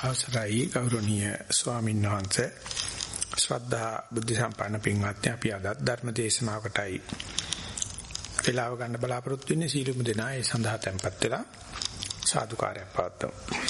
අවසරයි ගෞරවනීය ස්වාමීන් වහන්සේ. ශ්‍රද්ධා බුද්ධ සම්පන්න පින්වත්නි අපි අද ධර්ම දේශනාවකටයි වේලාව ගන්න බලාපොරොත්තු වෙන්නේ. සීලුම දෙනා ඒ සඳහා tempත් වෙලා සාදුකාරයක් පවත්වමු.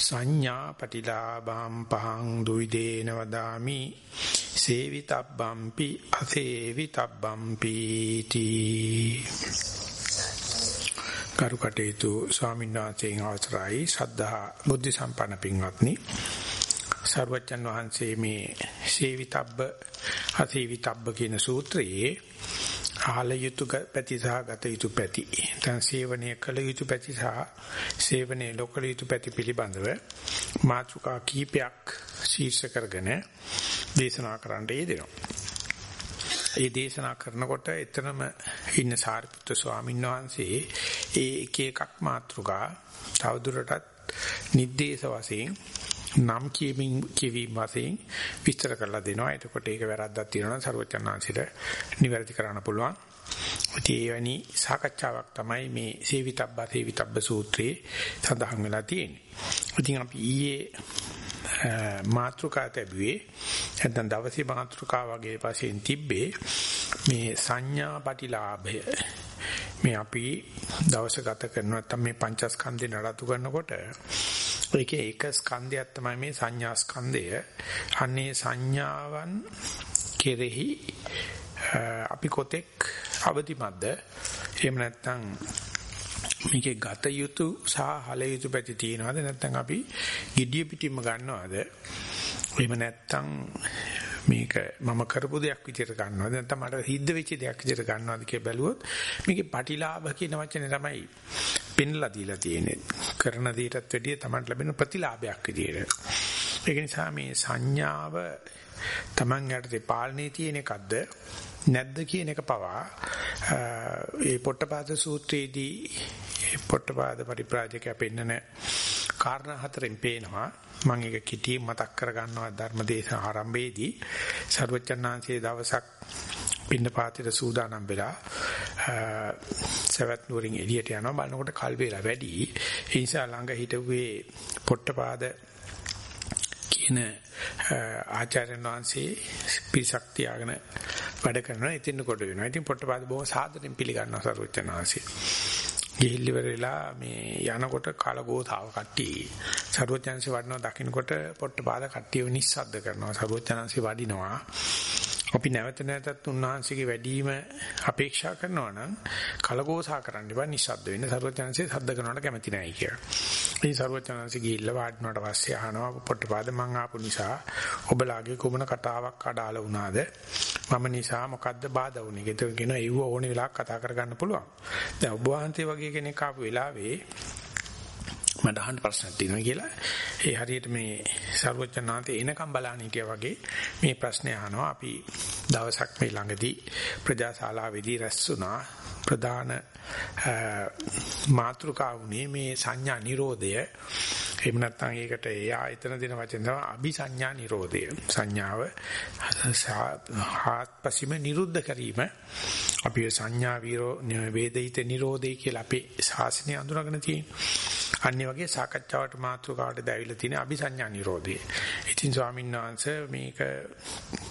සංඥා පටිලාභම් පහං දුයිදේන වදාමි. සේවිතබ්බම්පි අසේවිතබ්බම්පි තී. කරුකටේතු ස්වාමීන් වහන්සේගෙන් අවසරයි. සද්ධා බුද්ධ සම්පන්න පින්වත්නි. සරුවච්චන් වහන්සේ මේ සේවිතබ්බ අසේවිතබ්බ කියන සූත්‍රයේ ආල යුතු පැති සහ ගත යුතු පැති. දැන් සේවනය කළ යුතු පැති සහ සේවනයේ ලොකල යුතු පැති පිළිබඳව මාතෘකා කීපයක් ශීර්ෂ කරගෙන දේශනා කරන්න යෙදෙනවා. ඒ දේශනා කරනකොට එතනම ඉන්න සාරිපුත්‍ර ස්වාමීන් වහන්සේ ඒ එක එකක් මාතෘකා තවදුරටත් නිर्देश වශයෙන් නම් කියමින් කියවීම වශයෙන් විස්තර කරලා දෙනවා. එතකොට ඒක වැරද්දක් තියෙනවා නම් සරුවචනාංශයට නිවැරදි කරන්න පුළුවන්. ඉතින් ඒ වැනි සාකච්ඡාවක් තමයි මේ සේවිතබ්බ සේවිතබ්බ සූත්‍රයේ සඳහන් වෙලා තියෙන්නේ. ඉතින් අපි ඊයේ මාත්‍රිකා තැබුවේ නැත්නම් දවසේ මාත්‍රිකා වගේ පස්සේ තිබ්බේ මේ සංඥා ප්‍රතිලාභය මේ අපි දවස ගත කරන නැත්නම් මේ පංචස්කන්ධේ නඩත්තු කරනකොට ඒකේ එක ස්කන්ධයක් තමයි මේ සංඥා ස්කන්ධය. අන්නේ සංඥාවන් කෙරෙහි අපි කොතෙක් අවදිමත්ද? එහෙම නැත්නම් මේකේ ගත යුතු සහ හල යුතු පැති තියෙනවද නැත්නම් අපි gediya පිටින්ම ගන්නවද? එහෙම නැත්නම් මේක මම කරපු දෙයක් විදිහට ගන්නවද නැත්නම් මට හිද්ද වෙච්ච දෙයක් විදිහට ගන්නවද කියලා බැලුවොත් මේකේ පටිලාභ කියන වචනේ තමයි පෙන්ලා දීලා තියෙන්නේ. කරන දේටත් වැඩිය තමයි ලැබෙන ප්‍රතිලාභයක් විදිහට. ඒක නිසා මේ සංඥාව Taman යටතේ පාලනේ තියෙන එකක්ද? නැද්ද කියන එක පවා ඒ පොට්ටපාද සූත්‍රයේදී පොට්ටපාද පරිප්‍රාජකයා පෙන්නන කාරණා හතරෙන් පේනවා. මම ඒක කිටි මතක් කරගන්නවා ධර්මදේශ ආරම්භයේදී සර්වචන්නාංශයේ දවසක් පින්නපාතිර සූදානම් වෙලා සවැත් නුවරින් එළියට යනවා බලනකොට කල් වේලා වැඩි ඒ නිසා ළඟ හිටුවේ පොට්ටපාද කියන ආචාර්යන් වහන්සේ පිරිසක් තියාගෙන වැඩ කරනවා ඉතින් කොට වෙනවා. ඉතින් පොට්ටපාද බොහොම සාදරයෙන් පිළිගන්නවා සරුවචන වහන්සේ. ගිහිල්ලිවරලා මේ යනකොට කලගෝතාව කට්ටිය සරුවචනන්සේ වඩනවා දකින්නකොට පොට්ටපාද කට්ටියව නිස්සද්ද කරනවා. සරුවචනන්සේ වඩිනවා. අපි නැවත නැවතත් උන්වහන්සේගේ වැඩිම අපේක්ෂා කරනවා නම් කලකෝසා කරන්න එපා නිස්සද්ද වෙන්න සර්වඥාන්සේ සද්ද කරනවට කැමති නැහැ කියලා. ඉතින් සර්වඥාන්සේ ගිහිල්ලා වාඩිනාට පස්සේ අහනවා පොට්ටපාද මං ආපු නිසා ඔබලාගේ කුමන කතාවක් අඩාල වුණාද? මම නිසා මොකද්ද බාධා වුනේ? ඒක කියන ඒව ඕනේ වෙලාවක කතා කරගන්න පුළුවන්. දැන් ඔබ වහන්සේ වගේ කෙනෙක් ආපු වෙලාවේ මට අහන්න ප්‍රශ්නක් තියෙනවා කියලා. ඒ හරියට මේ ਸਰවඥාන්තේ එනකම් බලන්න හිටියා වගේ මේ ප්‍රශ්නේ අහනවා. අපි දවසක් මේ ළඟදී ප්‍රජාශාලාවේදී රැස් වුණා. ප්‍රධාන මාතෘකාවුනේ මේ සංඥා නිරෝධය. එහෙම නැත්නම් ඒකට එයා එතන දෙන වචන තමයි අபிසඤ්ඤා නිරෝධය. සංඥාව ආත්පසීම නිරුද්ධ කිරීම. අපි සංඥා වේදිත නිරෝධය කියලා අපේ ශාසනය අඳුරගෙන තියෙනවා වගේ සාකච්ඡාවට මාතෘකාවට දැවිලා තියෙන අபிසඤ්ඤා නිරෝධය. ඉතින් ස්වාමීන් වහන්සේ මේක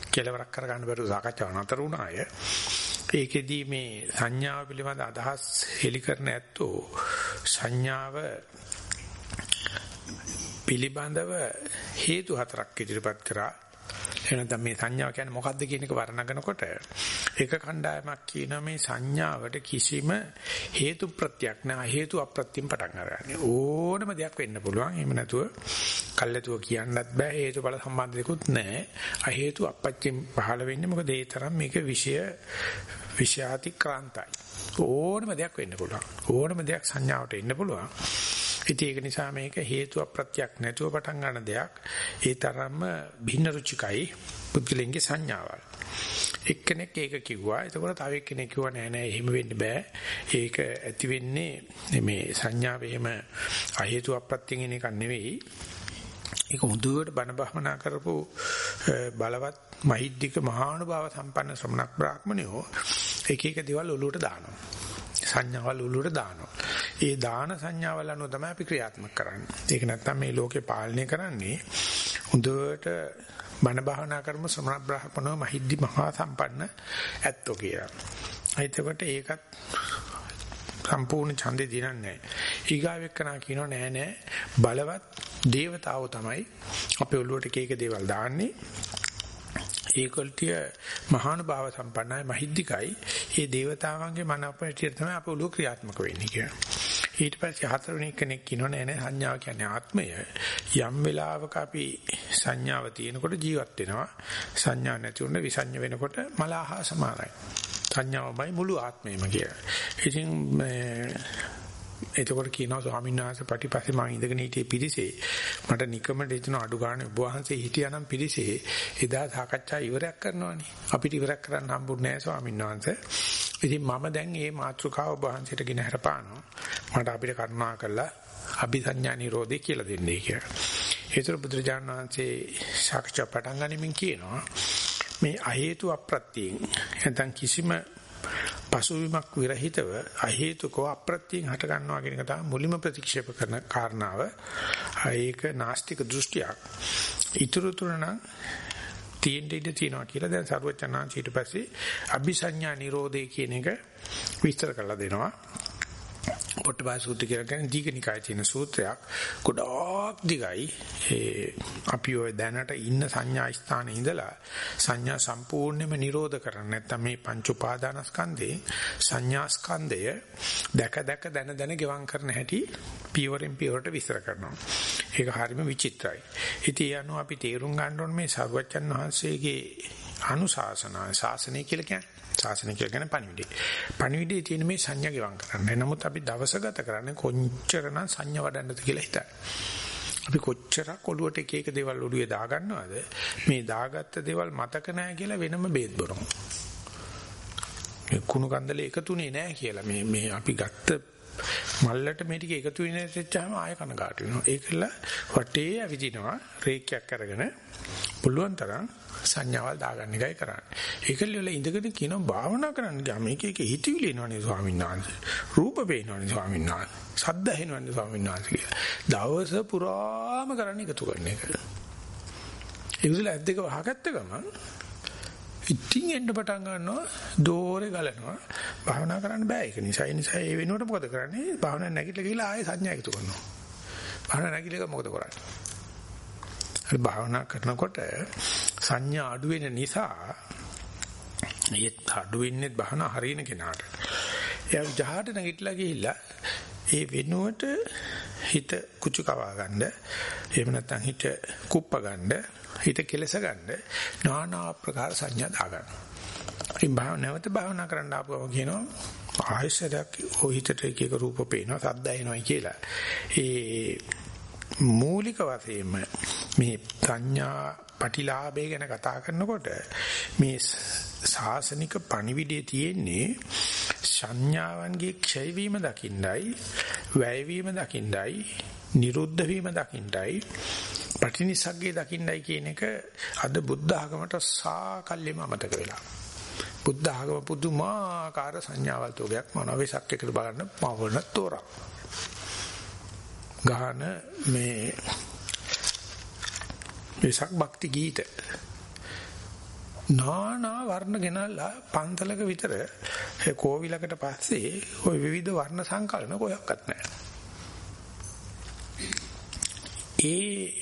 කෙලවරක් කරගන්න බැරුව සාකච්ඡාව නතර වුණාය. ඒකෙදී මේ සංඥාව පිළිබඳ අදහස් හෙලි කරන ඇත්තෝ සංඥාව පිළිබඳව හේතු හතරක් ඉදිරිපත් කරා එහෙනම් මේ සංඥාව කියන්නේ මොකද්ද කියන එක වර්ණනනකොට එක කණ්ඩායමක් කියනවා මේ සංඥාවට කිසිම හේතු ප්‍රත්‍යක් නෑ හේතු අප්‍රත්‍යයෙන් පටන් අරගන්නේ. ඕනම දෙයක් වෙන්න පුළුවන්. එහෙම නැතුව කල්ැතුව කියන්නත් බෑ. හේතුඵල සම්බන්ධයකුත් නෑ. අ හේතු අප්‍රත්‍යයෙන් පහළ වෙන්නේ මොකද ඒ තරම් මේක විෂය විෂයාතික්‍රාන්තයි. ඕනම දෙයක් වෙන්න පුළුවන්. ඕනම දෙයක් සංඥාවට එන්න පුළුවන්. ඉතින් ඒක නිසා මේක හේතු අප්‍රත්‍යක් නැතුව පටන් ගන්න දෙයක්. ඒ තරම්ම භින්න රුචිකයි පුද්ගලයන්ගේ සංඥාවල්. එක්කෙනෙක් ඒක කිව්වා. එතකොට තව එක්කෙනෙක් කිව්වා නෑ නෑ එහෙම වෙන්න බෑ. ඒක ඇති වෙන්නේ මේ සංඥාව එහෙම අහේතු අප්‍රත්‍යයෙන් එන එකක් නෙවෙයි. ඒක මුදුවට බණ භවනා කරපු බලවත් මහිද්దిక මහානුභාව සම්පන්න ශ්‍රමණක් බ්‍රාහ්මණයෝ එක එක දේවල් ඔලුවට දානවා. සංඥාවල් ඔලුවට දානවා. ඒ දාන සංඥාවල් අනුව තමයි අපි ක්‍රියාත්මක කරන්නේ. ඒක නැත්තම් මේ ලෝකේ පාලනය කරන්නේ හොඳට බණ භාවනා කරමු ශ්‍රමණ බ්‍රාහ්මණෝ මහිද්දි මහා සම්පන්න ඇත්තෝ කියලා. එතකොට ඒකත් සම්පූර්ණ ඡන්දේ දිනන්නේ නැහැ. ඊගාවෙක්කනා කියනවා නෑ නෑ බලවත් දේවතාවෝ තමයි අපේ ඔළුවට එක එක දේවල් දාන්නේ. ඒකල්ටිය මහානුභාව සම්පන්නයි මහිද්దికයි. මේ දේවතාවන්ගේ මන අපිට තමයි අපේ ඔළුව ක්‍රියාත්මක වෙන්නේ කියලා. ඊට පස්සේ හතරවෙනි කෙනෙක් කියනවා නෑ නෑ සංඥාව කියන්නේ ආත්මය. යම් වෙලාවක අපි සංඥාව තියෙනකොට ජීවත් වෙනවා. සංඥා නැති වුණ විසඤ්ඤ වෙනකොට මලහා සමානයි. සංඥාවමයි මුළු ආත්මයම කියලා. ඉතින් එතකොට කියනවා ස්වාමීන් වහන්සේ පිටිපස්සේ මම ඉඳගෙන හිටියේ පිරිසේ. මට නිකමට හිතන අඩු ගන්න ඔබ වහන්සේ හිටියානම් පිරිසේ එදා සාකච්ඡා ඉවරයක් කරනවානේ. අපිට ඉවරයක් කරන්න හම්බුනේ නැහැ ස්වාමීන් වහන්සේ. ඉතින් මම දැන් මේ මාතෘකාව ඔබ වහන්සේට ගෙන හරපානවා. මට අපිට කරුණා කළා අභිසඤ්ඤා නිරෝධය කියලා දෙන්නේ කියලා. ඒතර බුදුරජාණන් වහන්සේ සාකච්ඡා පටන් ගනිමින් කියනවා මේ අහේතු අප්‍රත්‍යයෙන් නැත්නම් කිසිම පසුවිමක් විරහිතව අහේතුකව අප්‍රත්‍යයෙන් හට ගන්නවා කියන එක තමයි මුලින්ම ප්‍රතික්ෂේප කරන කාරණාව. ඒක නාස්තික දෘෂ්ටියක්. ඊටු තුරණ තියෙන්න ඉඩ තියෙනවා කියලා දැන් සරුවචනාංශ ඊට පස්සේ අபிසඤ්ඤා නිරෝධය කියන එක විස්තර කරලා දෙනවා. පොට්ටපාය සූත්‍රය කියලා කියන්නේ දීඝනිකායේ තියෙන සූත්‍රයක්. ගොඩාක් දිගයි. ඒ අපි ඔය දැනට ඉන්න සංඥා ස්ථානයේ ඉඳලා සංඥා සම්පූර්ණයෙන්ම නිරෝධ කරන්න නැත්නම් මේ පංච උපාදානස්කන්ධේ සංඥා ස්කන්ධය දැක දැක දන දන ගෙවම් කරන හැටි පියවරෙන් පියවරට විස්තර කරනවා. ඒක හරියම විචිත්‍රයි. ඉතින් යනවා අපි තේරුම් ගන්න ඕනේ මේ සර්වචන් වහන්සේගේ අනුශාසනා ශාසනය කියලා කියන්නේ ශාසනය කියලා කියන්නේ පණිවිඩය. පණිවිඩයේ තියෙන මේ සංඥා ගෙවම් කරන්න. නමුත් අපි දවස ගත කරන්නේ කොච්චරනම් සංඥා වඩන්නද කියලා හිතන්න. අපි කොච්චරක් ඔළුවට එක එක දේවල් ඔළුවේ දාගන්නවද මේ දාගත්ත දේවල් මතක නැහැ කියලා වෙනම බේත් බොනවා. මේ කුණු කන්දලේ එකතුනේ නැහැ කියලා මේ මේ අපි ගත්ත මල්ලට මේ ටික එකතු වෙන ඉච්චාම ආය කනගාටු වෙනවා. ඒකල වටේ ඇවිදිනවා රේඛයක් අරගෙන පුළුවන් තරම් සංඥාවල් දාගන්න එකයි කරන්නේ. ඒකල වල ඉඳගෙන කියනවා භාවනා කරන්න ගියාම එක එක හිතවිලි එනවනේ ස්වාමීන් වහන්සේ. රූප පේනවනේ ස්වාමීන් වහන්සේ. ශබ්ද ඇහෙනවනේ ස්වාමීන් වහන්සේ. දවස පුරාම කරන්නේ එකතු කරන එක. ඒ විදිහට ඇද්දක වහගත්ත ගමන් ඉතින් එන්න පටන් ගන්නවා දෝරේ ගලනවා භාවනා කරන්න බෑ ඒක නිසා ඒ නිසා ඒ වෙනුවට මොකද කරන්නේ භාවනා නැගිටලා ගිහලා ආයෙ සංඥා එකතු කරනවා භාවනා නැගිටලා මොකද කරන්නේ හරි භාවනා කරනකොට සංඥා අඩු වෙන නිසා ඒ අඩු වෙන්නේ භාවනා හරියන කෙනාට. එයා ජහට නැගිටලා ගිහිල්ලා ඒ වෙනුවට හිත කුචු කවා ගන්න එහෙම නැත්නම් හිත කුප්ප ගන්න හිත කෙලස ගන්න নানা ආකාර සංඥා දා ගන්න. ඉතින් භාව නැවත භාවනා කරන්න ආපුවම කියනවා ආයශරයක් ඔය හිතට එක එක රූප පේනවා සද්ද එනවා කියලා. ඒ මූලික වශයෙන්ම මේ සංඥා පටිලාභය ගැන කතා කරනකොට මේ සාසනික පණිවිඩයේ තියෙන්නේ සංඥාවන්ගේ ක්ෂය වීම දකින්නයි වැය වීම දකින්නයි නිරුද්ධ වීම දකින්නයි පටිනිසග්ගේ දකින්නයි කියන එක අද බුද්ධ ආගමට සාකල්යෙම අමතක වෙලා. බුද්ධ ආගම පුදුමාකාර සංඥාවල් තෝගයක් මොනවෙසක් එකට බලන්න පවන තෝරා ගාන මේ විසක් භක්ති ගීත නානා වර්ණ ගෙනල්ලා පන්තලක විතර කෝවිලකට පස්සේ ওই විවිධ වර්ණ සංකලන කොයක්වත් නැහැ. ඒ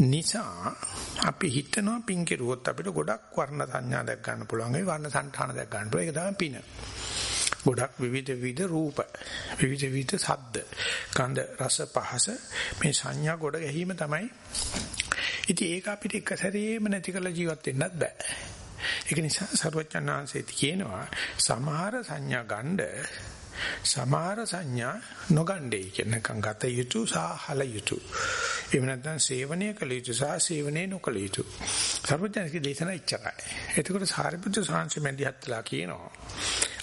නිසා අපි හිතනවා පින් කෙරුවොත් අපිට ගොඩක් වර්ණ සංඥා දැක් ගන්න පුළුවන්. ඒ වර්ණ සංඨාන දැක් ගන්න පුළුවන්. ඒක තමයි පින. ගොඩක් විවිධ විවිධ රූප විවිධ විවිධ ශබ්ද ගන්ධ රස පහස මේ සංඥා ගොඩ ගැහිම තමයි. ඉතින් ඒක අපිට එක සැරේම නැති කරලා ජීවත් වෙන්නත් බෑ. ඒක නිසා සර්වඥාන්සේත් කියනවා සමහර සංඥා ගණ්ඩ සමහර සංඥා නොගණ්ඩේ කියනකම් ගත යුතු සාහල යුතු එහෙම නැත්නම් සේවනය කළ යුතු සහ සේවනය නොකළ යුතු. සර්වඥාන්සේ දේශනා ඉච්චරයි. එතකොට සාරිපුත්‍ර සාංශ මැදිහත්ලා කියනවා.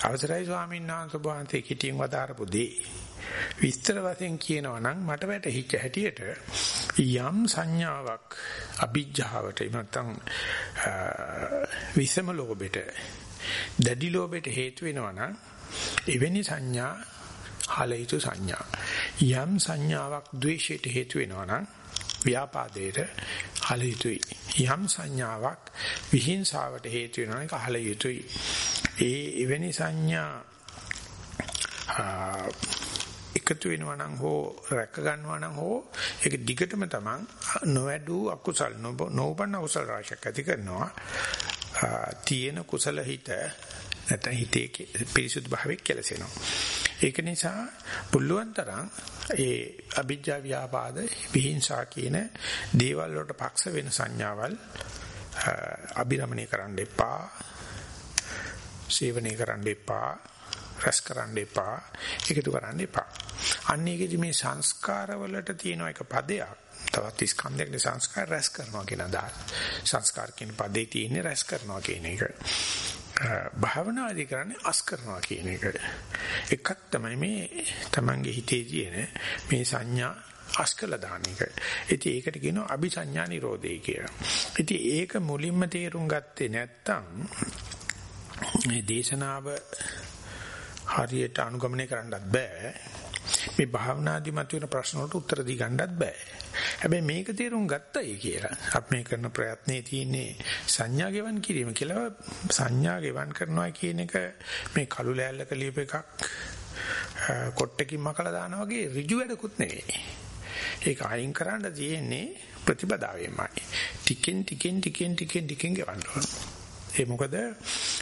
අවසරයි ස්වාමීන් වහන්සේ වහන්සේ කිටියෙන් වදාරපු දේ. විස්තර වශයෙන් කියනවා නම් මට වැටහිච්ච හැටියට යම් සංඥාවක් අභිජ්ජාවට නැත්නම් විසම ලෝභෙට දැඩි ලෝභෙට හේතු වෙනවා නම් එවැනි සංඥා හලිතු සංඥා. යම් සංඥාවක් ද්වේෂයට හේතු වෙනවා නම් ව්‍යාපාදයට හල යුතුයි. යම් සංඥාවක් විහිංසාවට හේතු වෙනවා නම් හල යුතුයි. ඒ එවැනි සංඥා එකතු වෙනවා නම් හෝ රැක ගන්නවා නම් හෝ ඒක දිගටම තමන් නොවැඩු අකුසල් නොබන අකුසල් රාශියක් ඇති කරනවා. තියෙන කුසල හිත නැත්නම් හිතේ පිරිසුදු භාවයක් කෙලසෙනවා. ඒක නිසා පුළුවන් තරම් ඒ අභිජ්ජා ව්‍යාපාද විහිංසා කියන දේවල් වලට පක්ෂ වෙන සංඥාවල් අභිරමණය කරන්න එපා. සේවනය කරන්න එපා. රැස් කරන්න එපා. එකතු කරන්න එපා. අන්න ඒකෙදි මේ සංස්කාරවලට තියෙන එක පදයක්. තවත් ස්කන්ධයක සංස්කාර රැස් කරනවා කියන අදහස. සංස්කාර කියන පදේ තියෙන්නේ රැස් කරනවා කියන එක. භාවනාදී කරන්නේ අස් කරනවා කියන එක. එකක් තමයි මේ Tamange හිතේ තියෙන මේ සංඥා අස්කල දාන එක. ඉතින් ඒකට කියනවා අபிසඤ්ඤා නිරෝධය කියලා. ඉතින් ඒක මුලින්ම තේරුම් ගත්තේ නැත්තම් මේ දේශනාව හරියට අනුගමනය කරන්නත් බෑ. මේ භාවනාදී මතුවෙන ප්‍රශ්න වලට උත්තර දී ගන්නත් බෑ. හැබැයි මේක තේරුම් ගත්තයි කියලා. අපි මේ කරන ප්‍රයත්නයේ තියෙන්නේ සංඥා ගෙවන් කිරීම කියලා සංඥා ගෙවන් කරනවා කියන එක මේ කළු ලෑල්ලක ලියප එකක් කොට්ටකින් මකලා දානවා වගේ ඍජු වැඩකුත් නෙවෙයි. ඒක අයින් කරන්න තියෙන්නේ ප්‍රතිපදාවෙමයි. ටිකෙන් ටිකෙන් ටිකෙන් ටිකෙන් ටිකෙන් ගෙවන්න ඕන. ඒ මොකද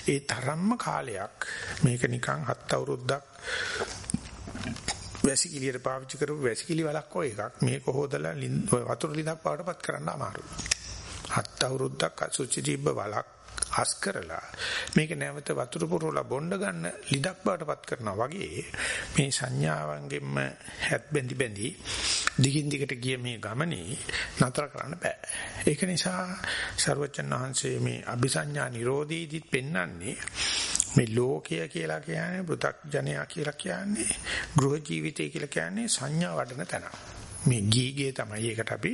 ඒ තරම්ම කාලයක් මේක නිකන් හත් අවුරුද්දක් වැසිකිළියට පාවිච්චි කරපු වැසිකිලි වලක් ඔය එකක් මේක හොදලා වතුර ලිඳක් පාටපත් කරන්න අමාරුයි. හත් අවුරුද්දක් අසුචි තිබ්බ වලක් අස් කරලා මේක නැවත වතුර පුරවලා බොණ්ඩ ගන්න ලිඩක් බාටපත් කරනවා වගේ මේ සංඥාවන්ගෙන්ම හැත් බැඳි බැඳි දිගින් දිගට ගිය මේ ගමනේ නතර කරන්න බෑ. ඒක නිසා ਸਰවචන් වහන්සේ මේ අபிසඤ්ඤා නිරෝධීදිත් පෙන්වන්නේ මේ ලෝකය කියලා කියන්නේ පෘථග්ජනයා කියලා කියන්නේ ගෘහ ජීවිතය කියලා කියන්නේ සංඥා වඩන තැන. මේ ගීගේ තමයි ඒකට අපි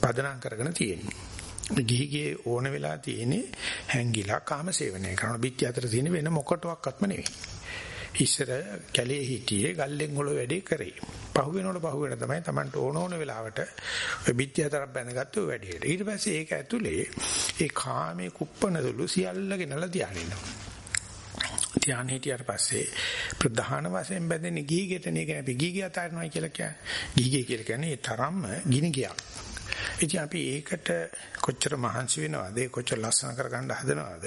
පදනම් කරගෙන තියෙන්නේ. ගිහිගේ ඕන වෙලා තියෙන්නේ හැංගිලා කාම සේවනය කරන බිත්ති අතර තියෙන වෙන මොකටවත්ම නෙවෙයි. ඉස්සර කැලේ හිටියේ ගල්ලෙන් වල වැඩේ කරේ. පහු වෙනකොට පහු වෙන තමයි Tamanට ඕන ඕන වෙලාවට ඔය බිත්ති අතරක් බැඳගත්ත ඔය වැඩේට. ඊට පස්සේ ඒක ඇතුලේ ඒ කාමේ කුප්පනදලු සියල්ලගෙනලා තියානිනවා. ධ්‍යාන හිටියට පස්සේ ප්‍රධාන වශයෙන් බැඳෙන ගිහිගෙටනේ කියන්නේ අපි ගිහිගිය අතාරිනවා කියලා කියන්නේ. ගිහිගේ කියලා කියන්නේ ඒ තරම්ම ගිනි ගියක්. ඉතින් අපි ඒකට කොච්චර මහන්සි වෙනවද? ඒ කොච්චර ලස්සන කරගන්න හදනවද?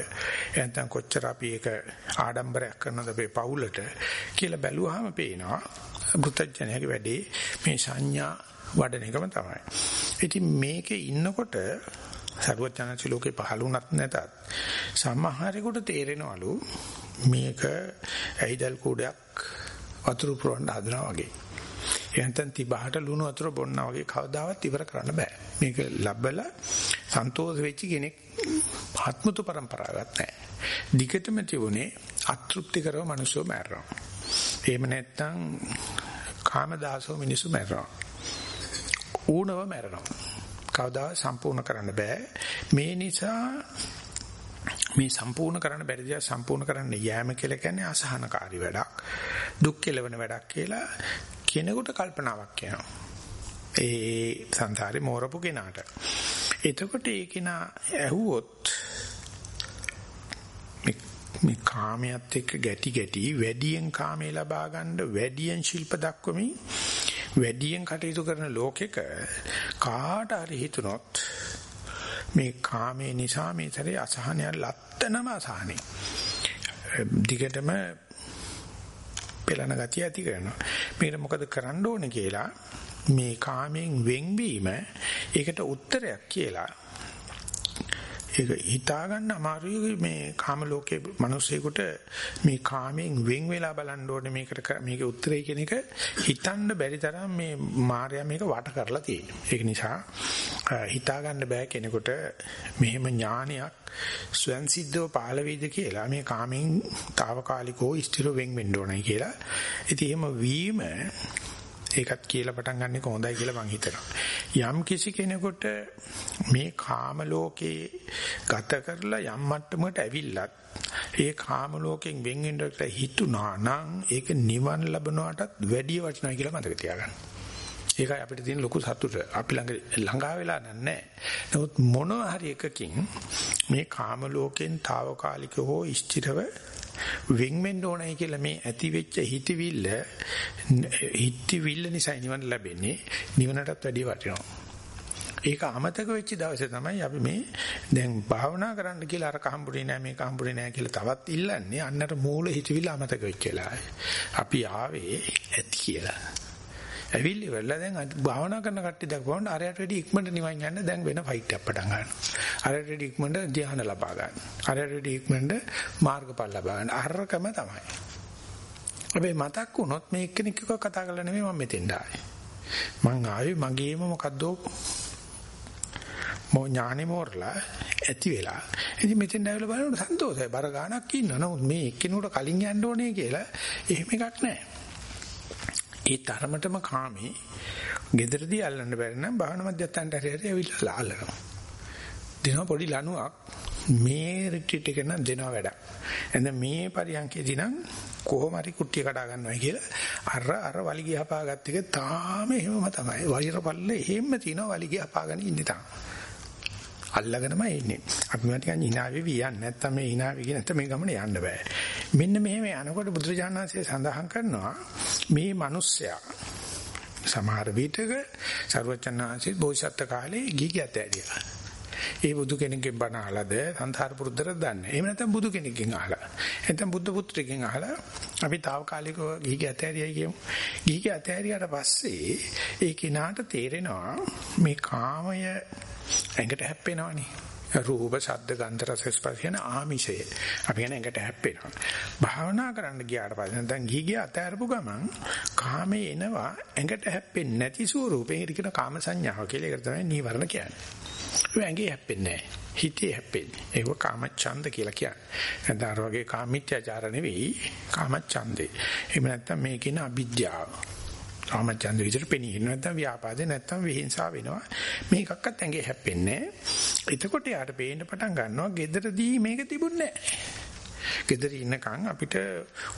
එහෙනම් කොච්චර අපි ඒක ආඩම්බරයක් කරනවද අපේ පවුලට කියලා බැලුවාම පේනවා බුද්ධජනයාගේ වැඩේ මේ සංඥා වඩන එකම තමයි. ඉතින් මේකේ ඉන්නකොට සරුවචනසි ලෝකේ පහළ වුණත් නැතත් සමහරෙකුට තේරෙනවලු මේක ඇයිදල් කූඩයක් වතුර පුරවන්න හදනවා වගේ. එහෙනම් තිබහට ලුණු වතුර බොන්නා වගේ කවදාවත් ඉවර කරන්න බෑ. මේක ලැබලා සන්තෝෂ වෙච්ච කෙනෙක් ආත්මතු પરම්පරාවක් නැහැ. දිගටම තිබුණේ අතෘප්ති කරව මිනිස්සු මැරෙනවා. එහෙම නැත්නම් කාමදාසෝ මිනිස්සු මැරෙනවා. ඌනව මැරෙනවා. කවදා සම්පූර්ණ කරන්න බෑ. මේ නිසා මේ සම්පූර්ණ කරන්න බැරි දේ සම්පූර්ණ කරන්න යෑම කියලා කියන්නේ අසහනකාරී වැඩක්. දුක් කෙලවන වැඩක් කියලා කෙනෙකුට කල්පනාවක් එනවා. ඒ සංසාරේ මෝරපු කෙනාට. එතකොට ඒ කෙනා ඇහුවොත් මේ කාමයට එක්ක ගැටි ගැටි වැඩියෙන් කාමේ ලබා ගන්න වැඩියෙන් ශිල්ප දක්වමින් වැඩියෙන් කටයුතු කරන ලෝකෙක කාට හරි හිතුනොත් මේ කාමේ නිසා මේ තරේ අසහනය ලැත්තනම අසහනේ. දිගටම පෙළන ගතිය ඇති කරනවා. මේකට මොකද කරන්න ඕනේ කියලා මේ කාමෙන් වෙන්වීම ඒකට උත්තරයක් කියලා ඒක හිතා ගන්න අමාරුයි මේ කාම ලෝකයේ මිනිස්සෙකුට මේ කාමයෙන් වෙන් වෙලා බලන්න ඕනේ මේකට මේකේ උත්තරේ කියන එක හිතන්න බැරි තරම් මේ මායя මේක වට කරලා තියෙනවා. ඒක නිසා හිතා ගන්න බෑ කෙනෙකුට මෙහෙම ඥානයක් ස්වයන් සිද්ධව පහළ වෙයිද කියලා මේ කාමෙන් తాවකාලිකව ස්ථිර වෙන් වෙන්න ඕනේ කියලා. ඉතින් එහෙම වීම ඒකත් කියලා පටන් ගන්න එක හොඳයි කියලා මං හිතනවා. යම් කිසි කෙනෙකුට මේ කාම ලෝකේ ගත කරලා යම් මට්ටමකට ඇවිල්ලත් ඒ කාම ලෝකෙන් වෙන් වෙන්නට හිතුණා නම් ඒක නිවන් ලැබනවටත් වැඩි වටිනවා කියලා මතක තියාගන්න. ඒකයි අපිට තියෙන ලොකු සතුට. අපි ළඟ ළඟා වෙලා නැහැ. නමුත් මොනවා හරි එකකින් මේ කාම ලෝකෙන් తాවකාලික හෝ ස්ථිරව වෙන් වෙන්න ඕනයි කියලා මේ ඇති වෙච්ච හිතවිල්ල හිතවිල්ල නිසා නිවන ලැබෙන්නේ නිවනටත් වැඩිය වටිනවා. ඒක අමතක වෙච්ච දවසේ තමයි අපි මේ දැන් භාවනා කරන්න කියලා අර කහම්බුනේ නෑ මේක හම්බුනේ නෑ කියලා තවත් ඉල්ලන්නේ අන්නතර මූල හිතවිල්ල අමතක වෙච්ච වෙලාවේ. අපි ආවේ ඇති කියලා. ඇවිල්ලි වෙලා දැන් භාවනා කරන කට්ටිය දක්වන්න අරයට වැඩි ඉක්මනට නිවන් යන්න දැන් වෙන ෆයිට් එකක් පටන් ගන්නවා. අරයට වැඩි ඉක්මනට ධ්‍යාන ලබා ගන්න. අරයට වැඩි ඉක්මනට මාර්ගඵල ලබා ගන්න. අරකම තමයි. හැබැයි මතක් වුණොත් මේ එක්කෙනෙක් එක්ක කතා කරලා නෙමෙයි මම මෙතෙන්ට ආවේ. මං ආවේ මගේම මොකද්ද මෝ ඥානෙ මෝරලා ඇති වෙලා. ඉතින් මෙතෙන් ඇවිල්ලා බලනකොට සන්තෝෂයි. බර ගාණක් ඉන්නවා. නමුත් මේ එක්කෙනෙකුට කලින් යන්න ඕනේ කියලා එහෙම එකක් නැහැ. ඒ තරමටම කාමේ gederදී අල්ලන්න බැරි නම් භාවන මධ්‍යස්ථානට හරියට ඇවිල්ලා අල්ලනවා. දෙනවා පොඩි ලණුවක් මේ රිට්‍රීට් එක නම් දෙනවා වැඩක්. එඳ මේ පරියන්කේදී නම් කොහොම හරි කුට්ටිය කඩා ගන්නවා කියලා අර අර වලිගය හපාගත්ත එක තාම එහෙමම තමයි. වෛරපල්ල එහෙම්ම තිනවා වලිගය හපාගෙන ඉන්නේ තාම. අල්ලගෙනමයි ඉන්නේ. අපි මේවා ටිකක් hina වෙවි යන්නේ නැත්තම් මේ hina වෙවි නැත්තම් මේ ගමන යන්න බෑ. මෙන්න මෙහෙම යනකොට බුදුරජාණන් වහන්සේ සඳහන් කරනවා මේ මිනිස්සයා සමහර විටක ਸਰවචන්නාංශි බෝසත් කාලේ ගිගියත් ඇරියා. ඒ බුදු කෙනෙක්ගෙන් බණ අහලාද සංසාර පුරුද්දට දන්නේ. එහෙම නැත්නම් බුදු කෙනෙක්ගෙන් අහලා. නැත්නම් බුද්ධ පුත්‍රයෙක්ගෙන් අහලා අපි తాවකාලිකව ගිහිගේ අතෑරියයි කියමු. ගිහිගේ අතෑරියාට පස්සේ ඒ කිනාට තේරෙනවා මේ කාමය ඇඟට හැප්පෙනවනේ. රූප, ශබ්ද, ගන්ධ, රස, ස්පර්ශ යන ආමිෂය. අපි කියන එකට හැප්පෙනවා. භාවනා කරන්න ගියාට පස්සේ නැත්නම් ගිහි ගිය අතහැරපු ගමන් කාමේ එනවා ඇඟට හැප්පෙන්නේ නැති ස්වරූපේ ඒක කියන කාම සංඥාව කියලා. ඒක තමයි නීවරණ කියන්නේ. ඒ ඇඟේ හැප්පෙන්නේ නැහැ. හිතේ හැප්පෙන්නේ. ඒක කාමච්ඡන්ද කියලා කියන්නේ. නැත්නම් අර වගේ කාමීත්‍යචාර නෙවෙයි කාමච්ඡන්දේ. එහෙම නැත්නම් මේ කියන අවිද්‍යාව. කාමචන්ද විදිහට පෙනී ඉන්න නැත්නම් ව්‍යාපාදේ නැත්නම් විහිංසාව වෙනවා මේකක්වත් ඇඟේ හැප්පෙන්නේ එතකොට යාට පේන්න පටන් ගන්නවා gederදී මේක තිබුණේ නැහැ ගෙදර ඉන්නකන් අපිට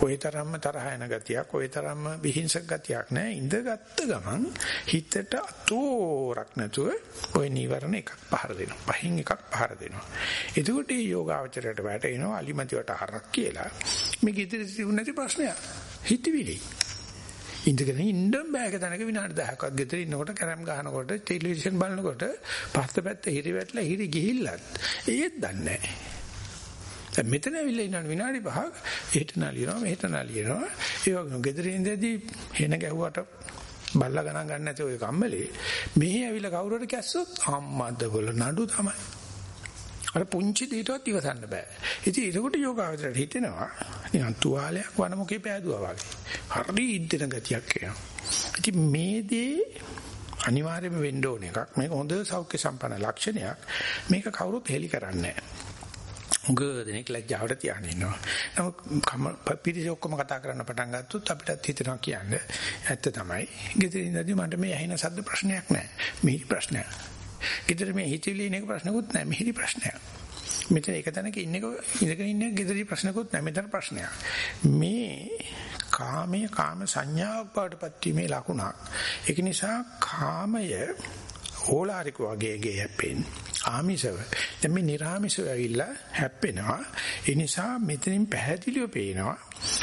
ওই තරම්ම තරහ යන ගතියක් ওই තරම්ම විහිංසක ගතියක් නැහැ ඉඳගත්ත ගමන් හිතට අතෝරක් නැතුව ওই නීවරණ එකක් පහර දෙනවා පහින් එකක් පහර දෙනවා එතකොට මේ යෝගාවචරයට වැටෙනවා අලිමතිවට හරක් කියලා මේ ගෙදර තිබුණ නැති ප්‍රශ්නයක් හිතවිලි ඉඳගෙන ඉන්න බෑක තැනක විනාඩි 10ක්වත් ගෙදර ඉන්නකොට කැරම් ගහනකොට ටෙලිවිෂන් බලනකොට පස්ත පැත්ත හිරි වැටලා හිරි ගිහිල්ලත් ඒත් දන්නේ නැහැ. දැන් මෙතන ඇවිල්ලා ඉන්න විනාඩි 5ක් එහෙට නාලියනවා මෙහෙට නාලියනවා ඒ වගේ ගෙදර ඉඳදී හෙන ගැහුවට බල්ලා ගණන් ගන්න නැති ඔය කම්මලේ මෙහි ඇවිල්ලා කවුරුහරි කැස්සොත් අම්මද බල නඩු තමයි. අර පුංචි දෙයටවත් ඉවසන්න බෑ. ඉතින් ඒකට යෝගාවචරයට හිතෙනවා නිකන් තුවාලයක් වනමුකේ පෑදුවා වගේ. හරි ඉද්දෙන ගතියක් එනවා. ඉතින් මේ දේ අනිවාර්යයෙන්ම වෙන්න ඕන එකක්. මේක හොඳ සෞඛ්‍ය සම්පන්න ලක්ෂණයක්. මේක කවුරුත් හෙලි කරන්නේ නැහැ. උගදෙනෙක් ලැජ්ජාවට තියාගෙන ඉන්නවා. නමුත් පිටිස ඔක්කොම කතා කරන්න පටන් ගත්තොත් අපිටත් හිතෙනවා කියන්නේ ඇත්ත තමයි. ගෙදර ඉඳදී මට මේ ඇහෙන සද්ද ප්‍රශ්නයක් නැහැ. මේ ප්‍රශ්නයක්. ගෙදර මේ හිතවිලි ඉන්න එක ප්‍රශ්නකුත් නැහැ. මෙහෙදි ප්‍රශ්නයක්. මෙතන එක තැනක ඉන්න එක ඉඳගෙන ඉන්න එක ගෙදරි ප්‍රශ්නකුත් නැහැ. මෙතන ප්‍රශ්නයක්. මේ කාමයේ කාම සංඥාවක් බවටපත් වීමේ ලකුණක්. ඒක නිසා කාමය ඕලාරික වගේ ගේ හැප්පෙන්නේ. ආමිෂව. දැන් මේ නිර්ආමිෂව ඇවිල්ලා හැප්පෙනවා. ඒ නිසා මෙතනින් පැහැදිලිව පේනවා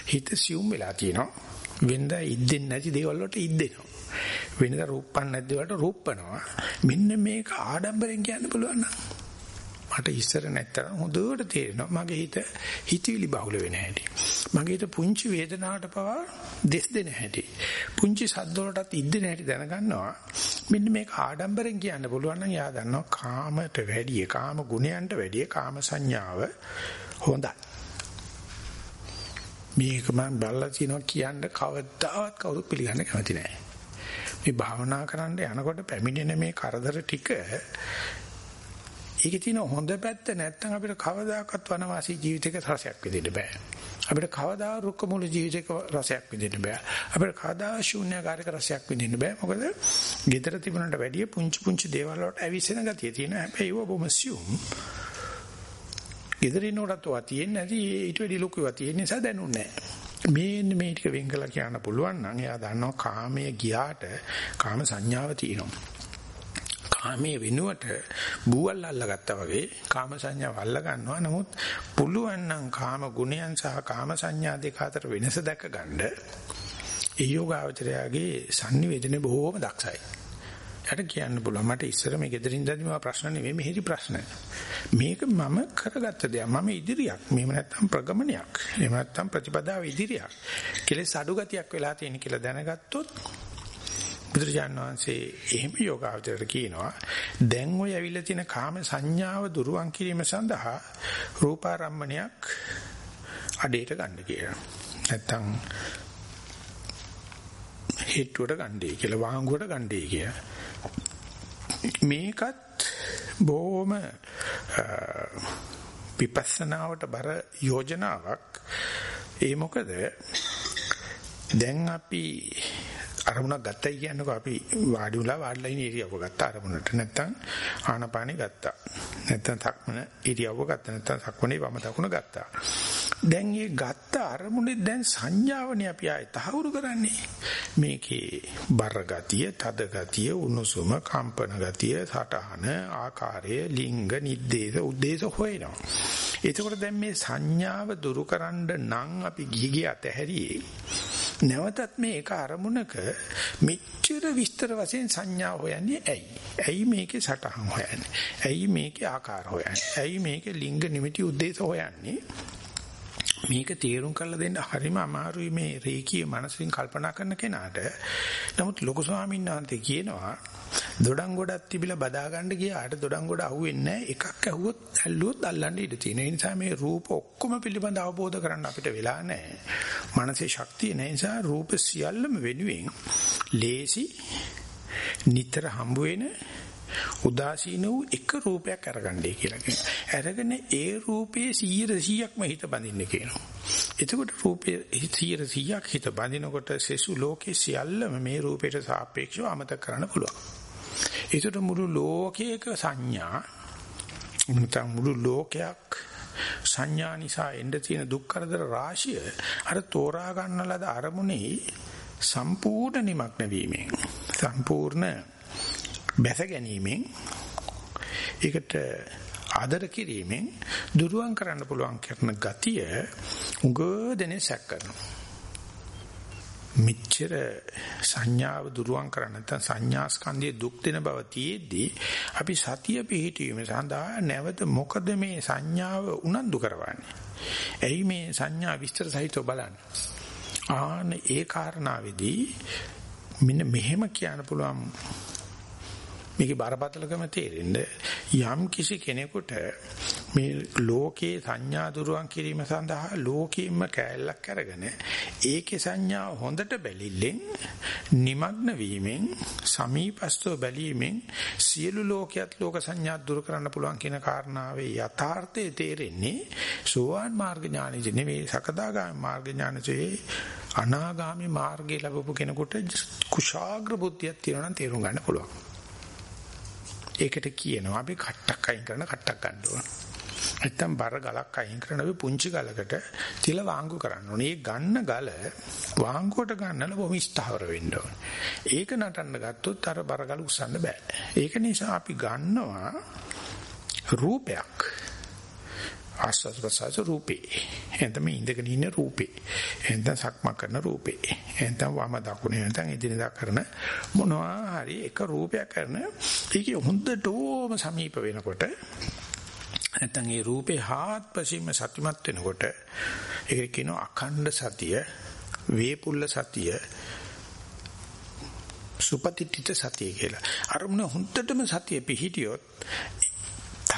හිත සියුම් වෙලා තියෙනවා. වෙනදා ඉද්දෙන්නේ නැති දේවල් වලට ඉද්දෙනවා. වෙනද රූපපන් නැද්ද වලට රූපනවා. මෙන්න මේක ආඩම්බරෙන් කියන්න පුළුවන් නම් මට ඉස්සර නැත්තම් හොඳට තේරෙනවා මගේ හිත හිතවිලි බහුල වෙන හැටි. මගේ හිත පුංචි වේදනාවට පවා දෙස් දෙන හැටි. පුංචි සද්ද වලටත් ඉද්දෙන හැටි දැනගන්නවා. මෙන්න මේක ආඩම්බරෙන් කියන්න පුළුවන් නම් යා දන්නවා කාමයට වැඩිය කාම ගුණයන්ට වැඩිය කාම සංඥාව හොඳයි. මේක මම බලලා තියනවා කියන්න කවදාවත් කවුරුත් පිළිගන්න කැමති නැහැ. මේ භාවනා කරන්න යනකොට පැමිණෙන මේ කරදර ටික ඒකේ තියෙන හොඳ පැත්ත නැත්නම් අපිට කවදාකවත් වනවාසී ජීවිතයක රසයක් විඳින්න බෑ. අපිට කවදා රුක්ක මුල ජීවිතයක රසයක් විඳින්න බෑ. අපිට කවදා ශූන්‍යකාරක රසයක් විඳින්න බෑ. මොකද gedara තිබුණට වැඩිය පුංචි පුංචි දේවල් වලට ඇවිස්සෙන ගතිය තියෙන හැබැයි ඒව බොහොම සියුම්. gedara ඉන්නකොටත් ඔවා තියෙන්නේ නැති ඊට වැඩි ලොකුවා තියෙන නිසා දැනුන්නේ නැහැ. මේ මේ ටික වෙන් කළා කියන්න පුළුවන් නම් එයා දන්නවා කාමයේ ගියාට කාම සංඥාව තියෙනවා. කාමයේ වෙනුවට බූවල් අල්ලගත්තා වගේ කාම සංඥාව අල්ල ගන්නවා. නමුත් පුළුවන් නම් කාම ගුණයන් සහ කාම සංඥා දෙක අතර වෙනස දැක ගන්න ඒ යෝගාවචරයාගේ sannivedana බොහෝම දක්ෂයි. යට කියන්න පුළුවන් මට ඉස්සර මේ ගෙදරින් දැදි මම ප්‍රශ්න නෙමෙයි මෙහෙදි ප්‍රශ්න. මේක මම කරගත්ත දෙයක්. මම ඉදිරියක්. මෙහෙම නැත්තම් ප්‍රගමනයක්. එහෙම නැත්තම් ප්‍රතිපදාව ඉදිරියක්. කෙලෙස් අඩු ගතියක් වෙලා තියෙන කියලා දැනගත්තොත් බුදුරජාන් වහන්සේ එහෙම යෝගාවචරයට කියනවා දැන් ඔය ඇවිල්ලා තියෙන කාම සංඥාව දුරුවන් කිරීම සඳහා රූපාරම්මණයක් අඩේට ගන්න කියලා. නැත්තම් හිටුවට ගන්නදී කියලා වාංගුවට ගන්නදී කියලා. මේකත් බොහොම විපස්සනාවට බර යෝජනාවක්. ඒ මොකද දැන් අපි අරමුණක් ගත්තයි කියන්නකෝ. අපි වාඩි උලා වාඩිලා ඉන්න ඉරියව්ව ගත්ත අරමුණට. නැත්තම් ආනපානෙ ගත්තා. නැත්තම් සක්මන ඉරියව්ව ගත්තා. නැත්තම් සක්මනේ වම දකුණ ගත්තා. දැන් මේ ගත්ත අරමුණේ දැන් සංඥාවනේ අපි ආයේ තහවුරු කරන්නේ. මේකේ බර ගතිය තද ගතිය උණුසුම කම්පන ගතිය සටහන ආකාරය ලිංග නිද්දේශ උද්දේශ හොයනවා. එතකොට දැන් මේ සංඥාව දුරු කරන්න නම් අපි ගිහි ගිය ඇතහැරියේ නැවතත් මේ එක අරමුණක මෙච්චර විස්තර වශයෙන් සංඥා හොයන්නේ ඇයි? ඇයි මේකේ සටහන් හොයන්නේ? ඇයි මේකේ ආකාර හොයන්නේ? ඇයි මේකේ ලිංග නිමිති උද්දේශ හොයන්නේ? මේක තේරුම් කරලා දෙන්න හරිම අමාරුයි මේ රේකී මනසින් කල්පනා කරන කෙනාට. නමුත් ලොකු ස්වාමීන් වහන්සේ කියනවා දොඩම් ගොඩක් තිබිලා බදා ගන්න ගියාට දොඩම් ගොඩ අහුවෙන්නේ නැහැ. එකක් ඇහුවොත් ඇල්ලුවොත් අල්ලන්න ඉඩ තියෙන. ඒ නිසා මේ රූප ඔක්කොම පිළිබඳ අවබෝධ කරන්න අපිට වෙලා නැහැ. මනසේ ශක්තිය නැහැ නිසා රූප සියල්ලම වෙනුවෙන් ලේසි නිතර හම්බ වෙන උදාසීන වූ එක රූපයක් අරගන්නයි කියලා කියනවා. අරගෙන ඒ රූපේ 100%ක්ම හිත බඳින්න කියනවා. එතකොට රූපේ 100%ක් හිත බඳිනකොට සෙසු ලෝකේ සියල්ලම මේ රූපයට සාපේක්ෂව අමතක කරන්න පුළුවන්. ඒකට මුළු ලෝකයක සංඥා නැත්නම් මුළු ලෝකයක් සංඥා නිසා එන්න තියෙන දුක් කරදර රාශිය අර තෝරා ගන්න ලද අරමුණේ සම්පූර්ණ නිමග්න වීමෙන් සම්පූර්ණ බැස ගැනීමෙන් ඒකට ආදර කිරීමෙන් දුරුවන් කරන්න පුළුවන් කරන ගතිය උගදෙනේ සැක කරනවා. මෙච්චර සංඥාව දුරුවන් කරන්න නැත්නම් සංඥා ස්කන්ධයේ දුක් දෙන බව තියේදී අපි සතිය පිහිටීම සඳහා නැවත මොකද මේ සංඥාව උනන්දු කරවන්නේ? ඇයි මේ සංඥා විස්තර සහිතව බලන්නේ? ආන ඒ කාරණාවේදී මෙන්න මෙහෙම කියන්න පුළුවන් මේකේ බරපතලකම තේරෙන්න යම් කිසි කෙනෙකුට මේ ලෝකේ සංඥා දුරුවන් කිරීම සඳහා ලෝකෙින්ම කෑල්ලක් අරගෙන ඒකේ සංඥා හොඳට බැලිල්ලෙන් নিমগ্ন වීමෙන් සමීපස්තව බැලීමෙන් සියලු ලෝකයක් ලෝක සංඥා දුරු කරන්න පුළුවන් කියන කාරණාවේ යථාර්ථය තේරෙන්නේ සෝවාන් මාර්ග ඥානෙදි නෙවෙයි සකදාගාමී මාර්ග ඥානසේ අනාගාමී මාර්ගය ලැබපු කෙනෙකුට කුශාග්‍ර බුද්ධියක් තියෙනවා නම් තේරුම් ගන්න පුළුවන්. ඒකට කියනවා අපි කට්ටක් අයින් කරන කට්ටක් ගන්න ඕන. නැත්තම් බර ගලක් අයින් කරන අපි පුංචි ගලකට තිල වාංගු කරන්න ඕනේ. ඒ ගන්න ගල වාංගුවට ගන්නල බොහොම ස්ථාවර වෙන්න ඕනේ. ඒක නටන්න ගත්තොත් අර බර ගල උස්සන්න බෑ. ඒක නිසා අපි ගන්නවා රූපයක්. ආස්වාද ප්‍රසආස රූපේ. එතන මේ ඉඳගෙන ඉන්න රූපේ. එතන සක්ම කරන රූපේ. එතන වම දකුණේ එතන ඉදිනදා කරන මොනවා හරි එක රූපයක් කරන ඒකේ හොඳටම සමීප වෙනකොට නැත්නම් ඒ රූපේ හාත්පසින්ම සතිමත් වෙනකොට ඒක කියනවා අඛණ්ඩ සතිය, වේපුල්ල සතිය, සුපතිත්‍ිත සතිය කියලා. අරමුණ හුන්නටම සතිය පිහිටියොත්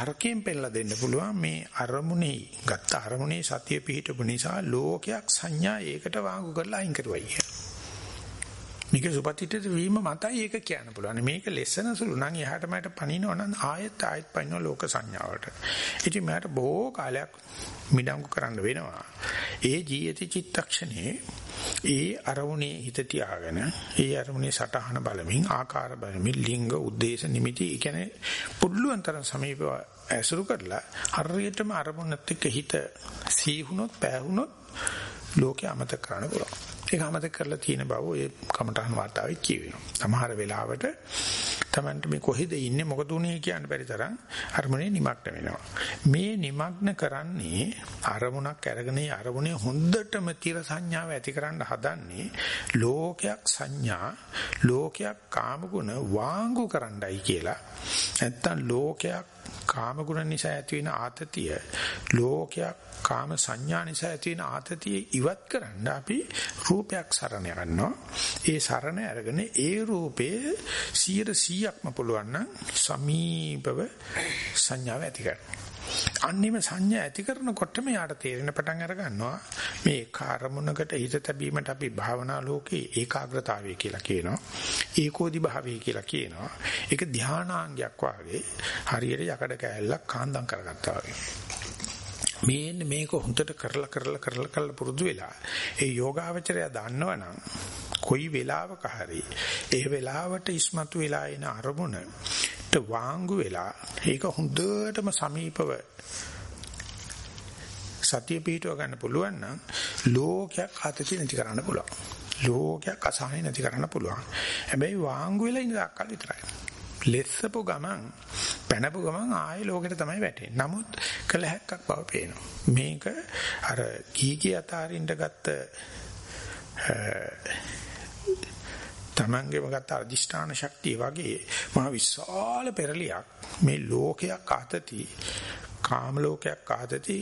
තර්කයෙන් පෙන්නලා දෙන්න පුළුවන් මේ අරමුණේ ගත්ත අරමුණේ සතිය පිහිටපු නිසා ලෝකයක් සංඥා ඒකට වාංගු කරලා අයින් කරුවයි කියලා. මේක සුපතිත්‍ිත වීම මතයි ඒක කියන්න පුළුවන්. මේක ලෙසන සුළු නම් එහාට මට පණිනව නම් ආයෙත් ආයෙත් පණිනව ලෝක සංඥාවට. ඉතින් මට බොහෝ කාලයක් මිඩංගු කරන්න වෙනවා. ඒ ජීවිත චිත්තක්ෂණේ ඒ අරමුණේ හිත තියාගෙන ඒ අරමුණේ සටහන බලමින් ආකාර බලමින් ලිංග උද්දේශ නිමිති කියන්නේ පුදුලුවන් තරම් සමීපව ඇසුරු කරලා හරියටම අරමුණත් එක්ක හිත සීහුනොත් පෑහුනොත් ලෝකේ අමතක කරන්න පුළුවන්. ඒක අමතක කරලා තියෙන බව ඔය කමටහන් වාර්තාවේ කියවෙනවා. සමහර වෙලාවට Tamanට මේ කොහෙද ඉන්නේ මොකද උනේ කියන්න බැරි තරම් අරමුණේ නිමග්න වෙනවා. මේ නිමග්න කරන්නේ අරමුණක් අරගෙන අරමුණේ හොඳටම තිර සංඥාව ඇතිකරන්න හදන්නේ ලෝකයක් සංඥා ලෝකයක් කාමගුණ වාංගු කරන්නයි කියලා. නැත්තම් ලෝකයක් කාමගුණ නිසා ඇති වෙන ආතතිය ලෝකයක් කාම සංඥා නිසා ඇති වෙන ආතතිය ඉවත් කරන්න අපි රූපයක් සරණ යනවා. ඒ සරණ අරගෙන ඒ රූපේ 100%ක්ම පුළුවන් නම් සමීපව සංඥාව ඇති කරනවා. අන්නේම සංඥා ඇති කරනකොටම යාට තේරෙන පටන් අර ගන්නවා. මේ කාර්මුණකට හිත තැබීමට අපි භාවනා ලෝකේ ඒකාග්‍රතාවය කියලා කියනවා. ඒකෝදි භාවය කියලා කියනවා. ඒක ධානාංගයක් වාගේ හරියට යකඩ කෑල්ලක් කාන්දම් කරගත්තා වගේ. මේන්න මේක හොඳට කරලා කරලා කරලා කරලා පුරුදු වෙලා ඒ යෝගාවචරය දන්නවනම් කොයි වෙලාවක හරි ඒ වෙලාවට ඉස්මතු වෙලා එන අරමුණ වාංගු වෙලා ඒක හොඳටම සමීපව සතිය පිටව ගන්න පුළුවන් නම් ලෝකයක් ආතති නැති කරන්න පුළුවන්. ලෝකයක් අසහනෙ නැති කරන්න පුළුවන්. හැබැයි වාංගු වෙලා ඉඳලා අක්කල් විතරයි. ලෙස්සපු ගමන් පැනපු ගමන් ආයේ ලෝකෙට තමයි වැටෙන්නේ. නමුත් කලහක්ක් බව පේනවා. මේක අර කීකී අතාරින්න ගත්ත තමන්ගේම ගත්ත අධිෂ්ඨාන ශක්තිය වගේ මහ විශාල පෙරලියක් මේ ලෝකයක් ආතති කාම ලෝකයක් ආතති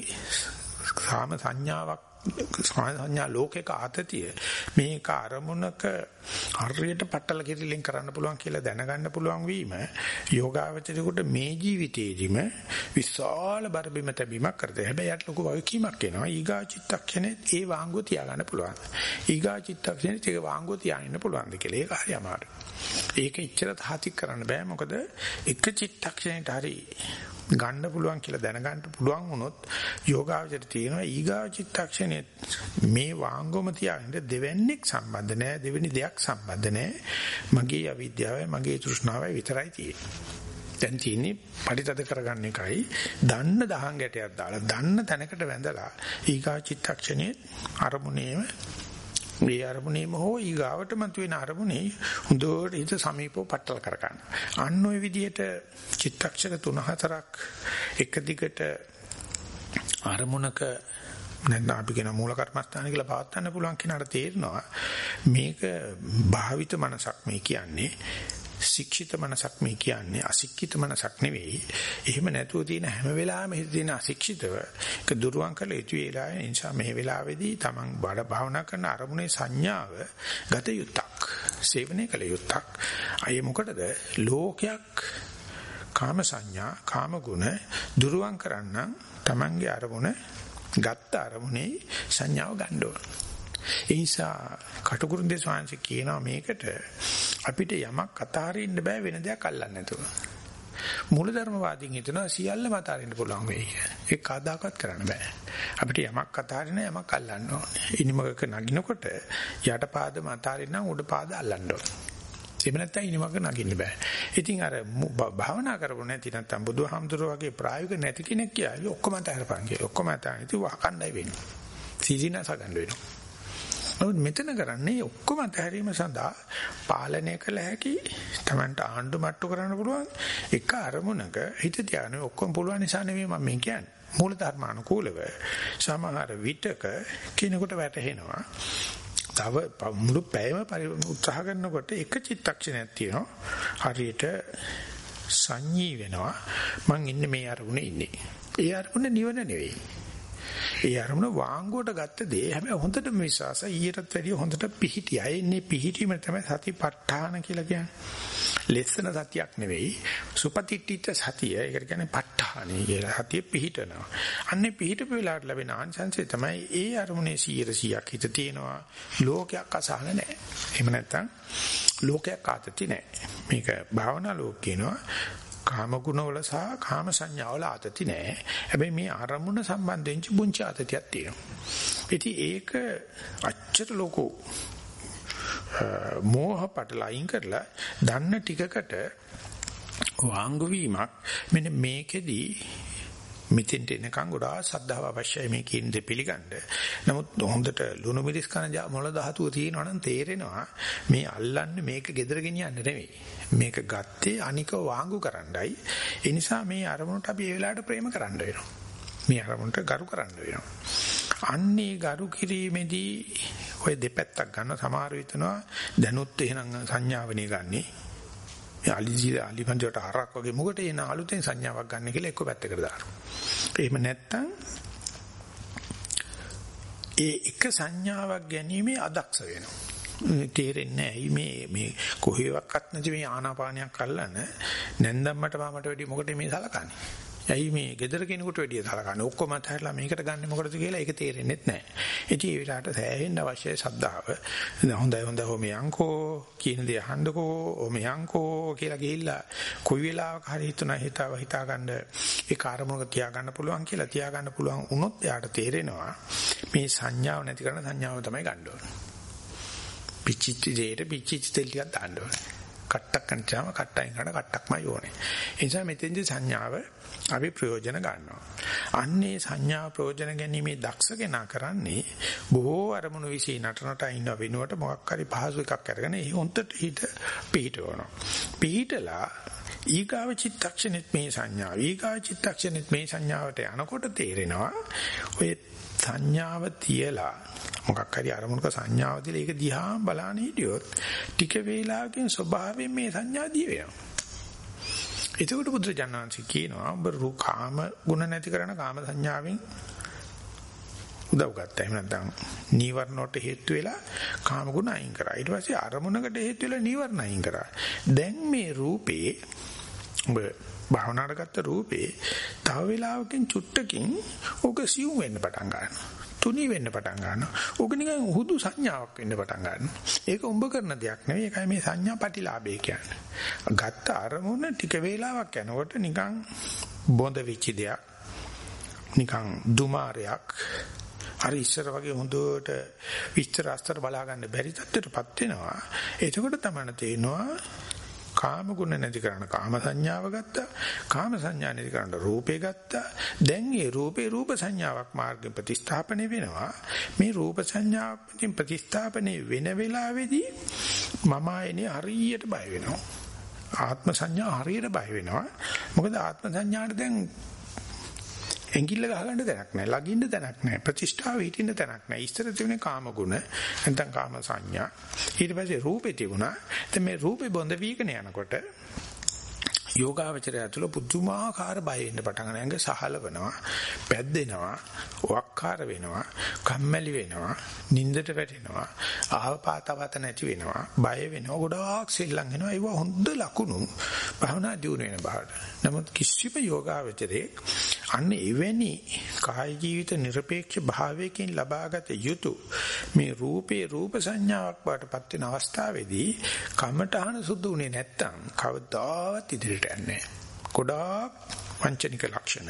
කාම සංඥාවක් සංඥා ලෝකයක ආතතිය. මේක අරමුණක හරියට පట్టල කිරිලෙන් කරන්න පුළුවන් කියලා දැනගන්න පුළුවන් වීම යෝගාවචරයට මේ ජීවිතේදිම විශාල බරබිම තැබීමක් කරද. හැබැයි යට ලොකු වගකීමක් එනවා. ඊගා චිත්තක්ෂණේ ඒ වාංගුව තියාගන්න පුළුවන්. ඊගා චිත්තක්ෂණේ ඒක වාංගුව තියාගෙන පුළුවන්ද කියලා ඒක හරි අමාරුයි. ඒක ඉච්චර තාතික් කරන්න බෑ. මොකද එක චිත්තක්ෂණයට හරි ගන්න පුළුවන් කියලා දැනගන්න පුළුවන් වුණොත් යෝගාවචර තියෙනවා ඊගා චිත්තක්ෂණේ මේ වාංගොම තියාගෙන දෙවන්නේක් සම්බන්ධ නැහැ දෙවෙනි දෙයක් සම්බන්ධ නැහැ මගේ අවිද්‍යාවයි මගේ තෘෂ්ණාවයි විතරයි තියෙන්නේ. දැන් තියෙන්නේ පරිතද කරගන්න එකයි. දන්න දහං ගැටයක් දාලා දන්න තැනකට වැඳලා ඊගා චිත්තක්ෂණේ අරමුණේම මේ අරමුණේම හෝ ඊගාවට මතුවෙන අරමුණේ හොඳට හිත සමීපව පටල කර ගන්න. අන්න ওই විදිහට චිත්තක්ෂර 3-4ක් එක දිගට අරමුණක නැත්නම් අපි කියන මූල කර්මස්ථාන කියලා පවත්න්න පුළුවන් කෙනාට තේරෙනවා මේක භාවිත මනසක් මේ කියන්නේ ශික්ෂිත මනසක් මේ කියන්නේ අශික්ෂිත මනසක් නෙවෙයි. එහෙම නැතුව තියෙන හැම වෙලාවෙම හිත තියෙන අශික්ෂිතව ඒක දුරුවන් කළ යුතු වෙලාවේ නිසා මේ වෙලාවේදී Taman බඩ භාවනා කරන අරමුණේ සංඥාව ගත යුත්තක්. සේවනය කළ යුත්තක්. අය මොකටද? ලෝකයක් කාම සංඥා, කාම ගුණ දුරුවන් කරන්න Tamanගේ අරමුණ ගත්ත අරමුණේ සංඥාව ගන්න ඕන. ඒ නිසා කටුකුරුන්දේ ස්වාමීන් කියනවා මේකට අපිට යමක් අතහරින්න බෑ වෙන දෙයක් අල්ලන්න නැතුව. මූලධර්මවාදීන් හිතනවා සියල්ලම අතහරින්න පුළුවන් වෙයි කියලා. ඒක කවදාකවත් කරන්න බෑ. අපිට යමක් අතහරින්න යමක් අල්ලන්න ඕනේ. ඉනිමක නගිනකොට යට පාදම අතහරින්න උඩ පාද අල්ලන්න ඕනේ. එහෙම නැත්නම් ඉනිමක නගින්න බෑ. ඉතින් අර භාවනා කරපො නැති නැත්නම් බුදුහාමුදුරුවෝ වගේ ප්‍රායෝගික නැති කෙනෙක් කියයි ඔක්කොම අතහරපන් කියලා. ඔක්කොම අතහරින්න ඉතින් වහකණ්ඩයි වෙන්නේ. සීදීනස ගන්න වෙනවා. නමුත් මෙතන කරන්නේ ඔක්කොම අතහැරීම සඳහා පාලනය කළ හැකි Tamanට ආණ්ඩු මට්ටු කරන්න පුළුවන් එක අරමුණක හිත තියාගෙන ඔක්කොම පුළුවන් නිසා නෙමෙයි මම මේ කියන්නේ. මූල ධර්මානුකූලව සමහර විටක කිනකොට වැටහෙනවා. තව මුළු පැයම උත්සාහ කරනකොට එක චිත්තක්ෂණයක් තියෙනවා. හරියට සංඤී වෙනවා. මං ඉන්නේ මේ අරමුණේ ඉන්නේ. ඒ අරමුණ නිවන නෙවෙයි. ඒ අරමුණ වාංගුවට ගත්ත දේ හැබැයි හොඳටම විශ්වාසයි ඊටත් වැඩිය හොඳට පිහිටියා. එන්නේ පිහිටීම තමයි සතිපට්ඨාන කියලා කියන්නේ. ලෙස්සන සතියක් නෙවෙයි සුපතිට්ඨිත සතිය. ඒකට කියන්නේ ප ဋ ාණේ කියලා. සතිය පිහිටනවා. අන්නේ පිහිටපු වෙලාවට ලැබෙන ආංශංශය තමයි ඒ අරමුණේ 100%ක් හිත තියෙනවා. ලෝකයක් අසහන නැහැ. එහෙම නැත්නම් ලෝකයක් ආතති නැහැ. මේක භාවනා ලෝක කියනවා. කාම ගුණ වල සහ කාම සංඥා වල ආතති නෑ. හැබැයි මේ අරමුණ සම්බන්ධයෙන් පුංචි ආතතියක් තියෙනවා. ඉතින් ඒක අච්චර ලොකෝ මෝහ පටල අයින් කරලා දන්න ටිකකට වාංගු වීමක් මෙන්න මේකෙදි මෙතෙන්ට එනකන් ගොඩාක් සද්ධාව අවශ්‍යයි මේ කියන දේ පිළිගන්න. නමුත් හොඳට ලුණු මිරිස් කන මොළ ධාතුව තියෙනවා නම් තේරෙනවා මේ අල්ලන්නේ මේක gedera ගෙනියන්න නෙවෙයි. මේක ගත්තේ අනික වාංගු කරන්නයි. ඒ නිසා මේ අරමුණට අපි ඒ වෙලාවට ප්‍රේම කරන්න වෙනවා. මේ අරමුණට ගරු කරන්න වෙනවා. අන්නේ ගරු කිරීමේදී ඔය දෙපැත්තක් ගන්න සමහර විටනවා දැනුත් එහෙනම් සංඥාවනේ ගන්නේ. මේ අලිජි අලිපන්ජට හරක් වගේ මොකට එන අලුතෙන් සංඥාවක් ගන්න කියලා එක්ක පැත්තකට දානවා. එහෙම නැත්තම් ඒ එක සංඥාවක් ගැනීමේ අදක්ෂ වෙනවා. තේරෙන්නේ නැහැ. මේ මේ කොහේවත් නැති මේ ආනාපානයක් අල්ලන නැන්දම්මට මාමට වැඩි මොකටද මේ සලකන්නේ? ඇයි මේ gedara කෙනෙකුට වැඩිය සලකන්නේ ඔක්කොම අතහැරලා මේකට ගන්නෙ මොකටද කියලා ඒක තේරෙන්නේ නැහැ. ඉතින් ඒ විලාට සෑහෙන්න අවශ්‍යයි ශ්‍රද්ධාව. හොඳයි හොඳයි ඔහොම යන්කෝ කියන දේ අහන්නකෝ ඔහොම යන්කෝ කියලා ගිහිල්ලා කොයි වෙලාවක හරි හිතන හිතාව හිතා ගන්න ඒ කාර්මණක තියා ගන්න පුළුවන් කියලා තියා ගන්න පුළුවන් වුණොත් එයාට තේරෙනවා මේ සංඥාව නැති කරන සංඥාව තමයි ගන්න ඕනේ. පිච්චිච්ච දෙයට පිච්චිච්ච තෙල් ටිකක් දාන්න ඕනේ. කට්ටක් කන්චාම කට්ටයින් කරන කට්ටක්මයි ඕනේ. ඒ නිසා මෙතෙන්දි සංඥාව අපි ප්‍රයෝජන ගන්නවා. අන්නේ සංඥා ප්‍රයෝජන ගැනීමේ දක්ෂ කෙනා කරන්නේ බොහෝ අරමුණු විශ්ේ නටනට ඉන්න වෙනුවට මොකක් හරි පහසු එකක් අරගෙන ඒ හොන්තට හිත පිහිටවනවා. පිහිටලා ඊගාව චිත්තක්ෂණෙත් මේ සංඥාව ඊගාව චිත්තක්ෂණෙත් මේ සංඥාවට යනකොට තේරෙනවා ඔය සංඥාව තියලා මොකක් හරි අරමුණක සංඥාව තියලා ඒක දිහා බලන්න හිටියොත් ටික වේලාවකින් ස්වභාවයෙන් මේ සංඥා දිය වෙනවා. එතකොට බුදුරජාණන්සේ කියනවා ඔබ රූකාම ගුණ නැති කරන කාම සංඥාවෙන් උදව් ගත්තා. එහෙම නැත්නම් නීවරණ වලට හේතු වෙලා කාම ගුණ අයින් කරා. ඊට පස්සේ අරමුණකට හේතු වෙලා නීවරණ අයින් කරා. දැන් මේ රූපේ ඔබ භාවනාවට ගත්ත රූපේ තව වෙලාවකින් චුට්ටකින් ඕක සියුම් වෙන්න පටන් ගන්නවා. තුනී වෙන්න පටන් ගන්නවා. ඕක නිකන් හුදු සංඥාවක් වෙන්න පටන් ගන්නවා. ඒක උඹ කරන දෙයක් නෙවෙයි. ඒකයි මේ සංඥා ප්‍රතිලාභය කියන්නේ. ගත්ත අරමුණ ටික වේලාවක් යනකොට නිකන් බොඳ වෙච්ච දෙයක්. නිකන් දුමාරයක්. අර ඉස්සර වගේ හොඳට විස්තර අස්තර බලා ගන්න බැරි තත්ත්වයටපත් වෙනවා. එතකොට තමයි තේරෙනවා කාම ගුණ නැති කරන කාම සංඥාව ගත්තා. කාම සංඥා නැති කරන රූපේ ගත්තා. දැන් මේ රූපේ රූප සංඥාවක් මාර්ගෙ ප්‍රතිස්ථාපනය වෙනවා. මේ රූප සංඥාවෙන් ප්‍රතිස්ථාපනය වෙන වෙලාවේදී මම ආයනේ හරියට බය වෙනවා. ආත්ම සංඥා හරියට බය වෙනවා. මොකද ආත්ම සංඥාට දැන් ඇඟිල්ල ගහගන්න තැනක් නැහැ. ලගින්න තැනක් නැහැ. ප්‍රතිෂ්ඨාව හිටින්න තැනක් නැහැ. ඉස්තර තිබුණේ කාම ගුණ නැත්නම් කාම සංඥා. ඊට පස්සේ රූපේ තිබුණා. දැන් මේ රූපේ බොඳ වීකන යනකොට යෝගාවචරය තුළ පුදුමාකාර බය වෙන්න පටන් ගන්න. ඇඟ සහලවනවා, පැද්දෙනවා, වක්කාර වෙනවා, කම්මැලි වෙනවා, නිින්දට වැටෙනවා, ආහපාතවත නැති වෙනවා, බය වෙනවා, ගොඩාක් සෙල්ලම් වෙනවා. ඒව හොඳ ලකුණු භවනා දියුණු වෙන බාට. නමුත් කිසිම යෝගාවචරයේ අන්න එවැනි කාය ජීවිත নিরপেক্ষ භාවයකින් ලබාගත යුතු මේ රූපේ රූප සංඥාවක් බාටපත් වෙන අවස්ථාවේදී කමඨහන සුදුුනේ නැත්තම් කවදාවත් ඉදිරියට යන්නේ ගොඩාක් වංචනික ලක්ෂණ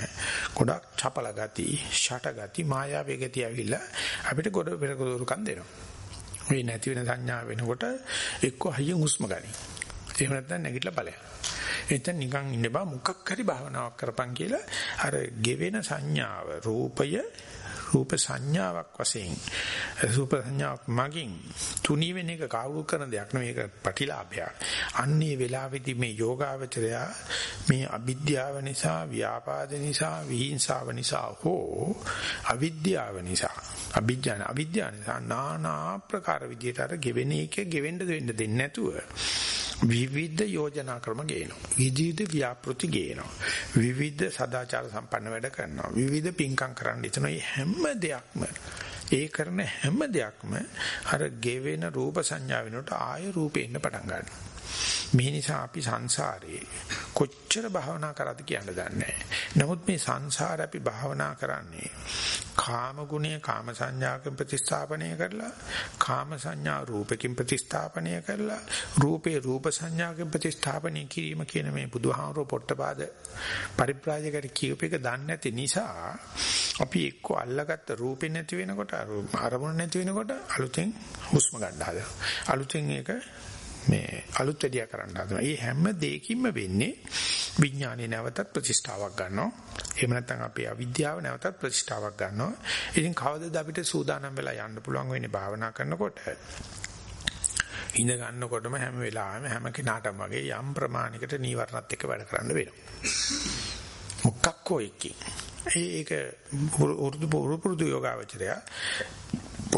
ගොඩාක් චපල ගති ෂට ගති මායාවේ ගති ඇවිල්ලා අපිට ගොඩ පෙරකදුරුකම් දෙනවා මේ නැති වෙන සංඥා වෙනකොට එක්ක හයියෙන් හුස්ම ගනි එහෙම නැත්නම් නැගිටලා ඵලයක් එතන නිකන් ඉන්න බා මොකක් හරි භාවනාවක් කරපන් කියලා අර ගෙවෙන සංඥාව රූපය රූප සංඥාවක් වශයෙන් රූප සංඥාවක් මගින් තුනී වෙන එක කවුරු කරන දෙයක් නෙවෙයි ඒක ප්‍රතිලාභයක්. අන්නේ වෙලාවේදී මේ යෝගාවචරය මේ අවිද්‍යාව නිසා, ව්‍යාපාද නිසා, විහිංසාව නිසා හෝ අවිද්‍යාව නිසා, අවිඥාන අවිද්‍යාව නිසා নানা ආකාර විදියට අර ගෙවෙන එක ගෙවෙන්න දෙන්න දෙන්නේ නැතුව විවිධ යෝජනා ක්‍රම ගේනවා. විවිධ ව්‍යාපෘති ගේනවා. විවිධ සදාචාර සම්පන්න වැඩ කරනවා. විවිධ පින්කම් කරන්න ඉතන හැම දෙයක්ම ඒ කරන හැම දෙයක්ම අර ගෙවෙන රූප සංඥා වෙනකොට ආය රූපේ ඉන්න පටන් ගන්නවා. මේ නිසා අපි සංසාරේ කොච්චර භාවනා කරාද කියන්න දන්නේ නමුත් මේ සංසාර අපි භාවනා කරන්නේ කාම ගුණය කාම සංඥාකින් ප්‍රතිස්ථාපනය කරලා කාම සංඥා රූපකින් ප්‍රතිස්ථාපනය කරලා රූපේ රූප සංඥාකින් ප්‍රතිස්ථාපනය කිරීම කියන මේ බුදුහාමරෝ පොට්ටපාද පරිබ්‍රාජකට කියූප එක දන්නේ නැති නිසා අපි එක්ක අල්ලගත්ත රූපේ නැති වෙනකොට අරමුණ නැති වෙනකොට අලුතෙන් හුස්ම ගන්න හදනවා. අලුතෙන් ඒක මේ අලුත් වැඩියා කරන්න හදනවා. මේ හැම දෙයකින්ම වෙන්නේ විඥානේ නැවතත් ප්‍රතිෂ්ඨාවක් ගන්නවා. එහෙම නැත්නම් අපේ අවිද්‍යාව නැවතත් ප්‍රතිෂ්ඨාවක් ගන්නවා. ඉතින් කවදද අපිට සූදානම් වෙලා යන්න පුළුවන් වෙන්නේ භාවනා කරනකොට? ඉඳ ගන්නකොටම හැම වෙලාවෙම හැම කෙනාටම වගේ යම් ප්‍රමාණයකට නීවරණත් එක්ක වැඩ කරන්න වෙනවා. මොකක් හෝ එකකින්. ඒක උරුදු පුරුදු යෝගාවචරය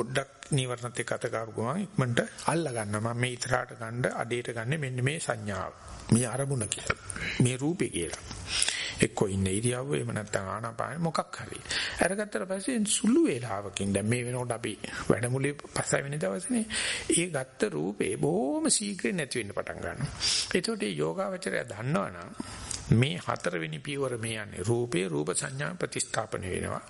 පොඩ්ඩක් නීවරණත් එක්ක අත ගාපු ගමන් ඉක්මනට අල්ල ගන්නවා මම මේ ඉතරාට ගන්න අඩේට ගන්න මෙන්න මේ සංඥාව. මේ අරමුණ කියලා. මේ රූපේ කියලා. එක්කෝ ඉන්නේ ඉරියව්ව එහෙම නැත්නම් ආනාපාන මොකක් හරි. අරගත්තට පස්සේ සුළු වේලාවකින් දැන් මේ වෙනකොට අපි වැඩමුළුවේ පස්සේ වෙන දවසනේ ඒ ගත්ත රූපේ බොහොම ශීඝ්‍රයෙන් නැති වෙන්න පටන් ගන්නවා. ඒතකොට මේ යෝගාවචරය දන්නවනම් මේ හතරවෙනි පියවර මේ යන්නේ. රූපේ රූප සංඥා ප්‍රතිස්ථාපන වෙනවා.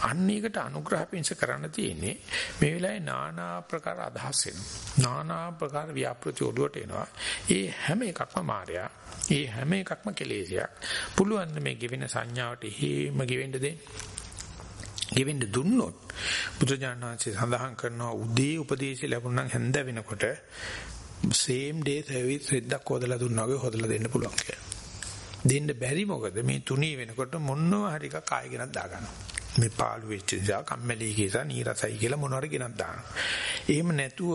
අන්න ඒකට අනුග්‍රහ පිංස කරන්න තියෙන්නේ මේ වෙලාවේ নানা ප්‍රකාර අදහස් එනවා. নানা ප්‍රකාර ව්‍යාපෘති ඔළුවට එනවා. ඒ හැම එකක්ම මායя. ඒ හැම එකක්ම කෙලෙසයක්. පුළුවන් මේ ගෙවෙන සංඥාවට හේම ගෙවෙන්න දෙන්න. ගෙවෙන්න දුන්නොත් බුදුජානනාංශය සඳහන් කරනවා උදේ උපදේශය ලැබුණා නම් හැන්ද වෙනකොට same day service රෙද්දක් හොදලා දුන්නා වගේ හොදලා දෙන්න පුළුවන් කියලා. දෙන්න බැරි මොකද මේ තුනී වෙනකොට මොනවා හරි එකක් ආයෙ ගෙනත් දාගන්නවා. මේ පාළු වෙච්ච නිසා කම්මැලි කියලා නීරසයි කියලා මොනවාරි ගෙනත් දානවා. එහෙම නැතුව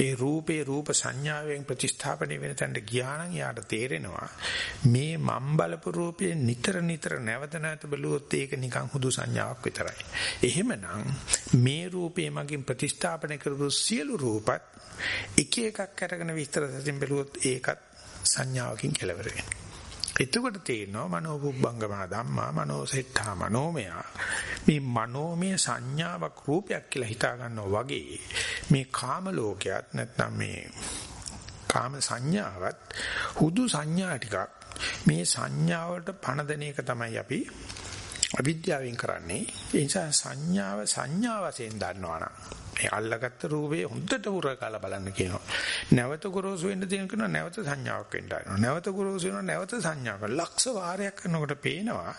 ඒ රූපේ රූප සංඥාවෙන් ප්‍රතිස්ථාපනය වෙන තැනට ගියා නම් යාට තේරෙනවා මේ මම් බලපු රූපේ නිතර නිතර නැවත නැවත බලුවොත් ඒක නිකන් හුදු සංඥාවක් විතරයි. එහෙමනම් මේ රූපේ මගින් ප්‍රතිස්ථාපනය කරපු සියලු රූපත් එක එකක් අරගෙන විස්තර සැසින් බැලුවොත් ඒකත් සංඥාවකින් කෙලවර වෙනවා. එතකොට තේරෙනවා මනෝපුබ්බංගම ධම්මා මනෝසෙට්ඨා මනෝමය මේ මනෝමය සංඥාවක් රූපයක් කියලා හිතා ගන්නවා වගේ මේ කාම ලෝකයක් නැත්නම් මේ කාම සංඥාවත් හුදු සංඥා ටිකක් මේ සංඥාවට පණ දෙන එක තමයි අපි අවිද්‍යාවෙන් කරන්නේ. ඒ නිසා සංඥාව සංඥා වශයෙන් දන්නවනම් මේ අල්ලගත්ත රූපේ හොඳට උරකාලා බලන්න කියනවා. නැවත ගොරෝසු වෙන්න තියෙන කෙනා නැවත සංඥාවක් වෙන්න ආනවා. නැවත ගොරෝසු වෙනවා නැවත සංඥාවක්. ලක්ෂ වාරයක් කරනකොට පේනවා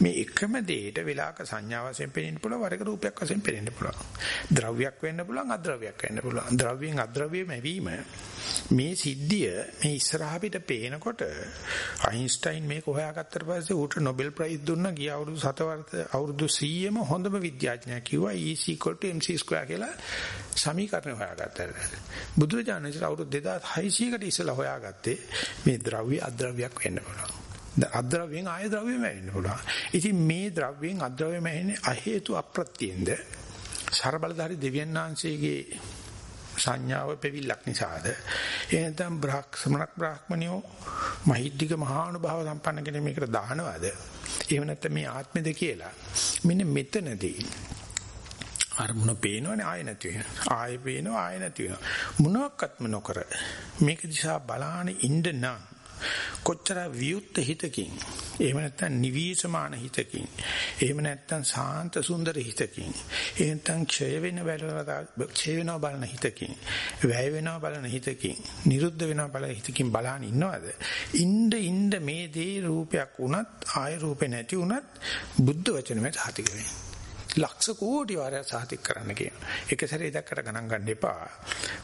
මේ එකම දෙයට වෙලාක සංඥා වශයෙන් පේන්න පුළුවන් වරක රූපයක් වශයෙන් පේන්න පුළුවන්. ද්‍රව්‍යයක් වෙන්න පුළුවන් අද්‍රව්‍යයක් වෙන්න පුළුවන්. ද්‍රව්‍යයෙන් අද්‍රව්‍යෙම වීම මේ සිද්ධිය මේ ඉස්සරහ පිට පේනකොට අයින්ස්ටයින් මේක හොයාගත්තට පස්සේ ඌට නොබෙල් ප්‍රයිස් දුන්නා ගිය අවුරුදු 7 වර්ෂ අවුරුදු 100ම හොඳම විද්‍යාඥයා කිව්වා E mc2 කියලා සමීකරණ හොයාගත්තා. බුදුරජාණන් වහන්සේ අවුරුදු 2600කට ඉස්සෙල්ලා හොයාගත්තේ මේ ද්‍රව්‍ය අද්‍රව්‍යයක් වෙන්න පුළුවන්. අද්‍රව්‍යයෙන් ආය ද්‍රව්‍යම වෙන්න පුළුවන්. ඉතින් මේ ද්‍රව්‍යයෙන් අද්‍රව්‍යම වෙන්නේ අ හේතු අප්‍රත්‍යෙන්ද සරබලධාරි දෙවියන් වහන්සේගේ සංඥාව පෙවිල්ලක් නිසාද එහෙනම් බ්‍රහ්මණක් බ්‍රාහ්මණියෝ මහිද්దిక මහානුභාව සම්පන්න කෙනෙක් මේකට දානවද එහෙම නැත්නම් මේ ආත්මෙද කියලා මෙන්න මෙතනදී අරමුණ පේනවනේ ආය නැති වෙනවා. ආය පේනවා ආය නැති වෙනවා. මොනක්වත්ම නොකර මේක දිහා බලාන ඉන්න නම් කොච්චර වියුත් හිතකින්? එහෙම නැත්නම් නිවීසමාන හිතකින්. එහෙම නැත්නම් සාන්ත සුන්දර හිතකින්. එහෙම නැත්නම් ක්ෂය වෙන බලවතා ක්ෂය වෙනවා බලන හිතකින්. වැය වෙනවා බලන හිතකින්. නිරුද්ධ වෙනවා බලන හිතකින් බලහන් ඉන්නවද? ඉන්න ඉන්න මේ දේ රූපයක් වුණත් ආය රූපේ නැති වුණත් බුද්ධ වචනේ සාතික වෙනවා. ලක්ෂ කෝටි වාරයක් සාතික් කරන්න කියනවා. එක සැරේ දැක්කට ගණන් ගන්න එපා.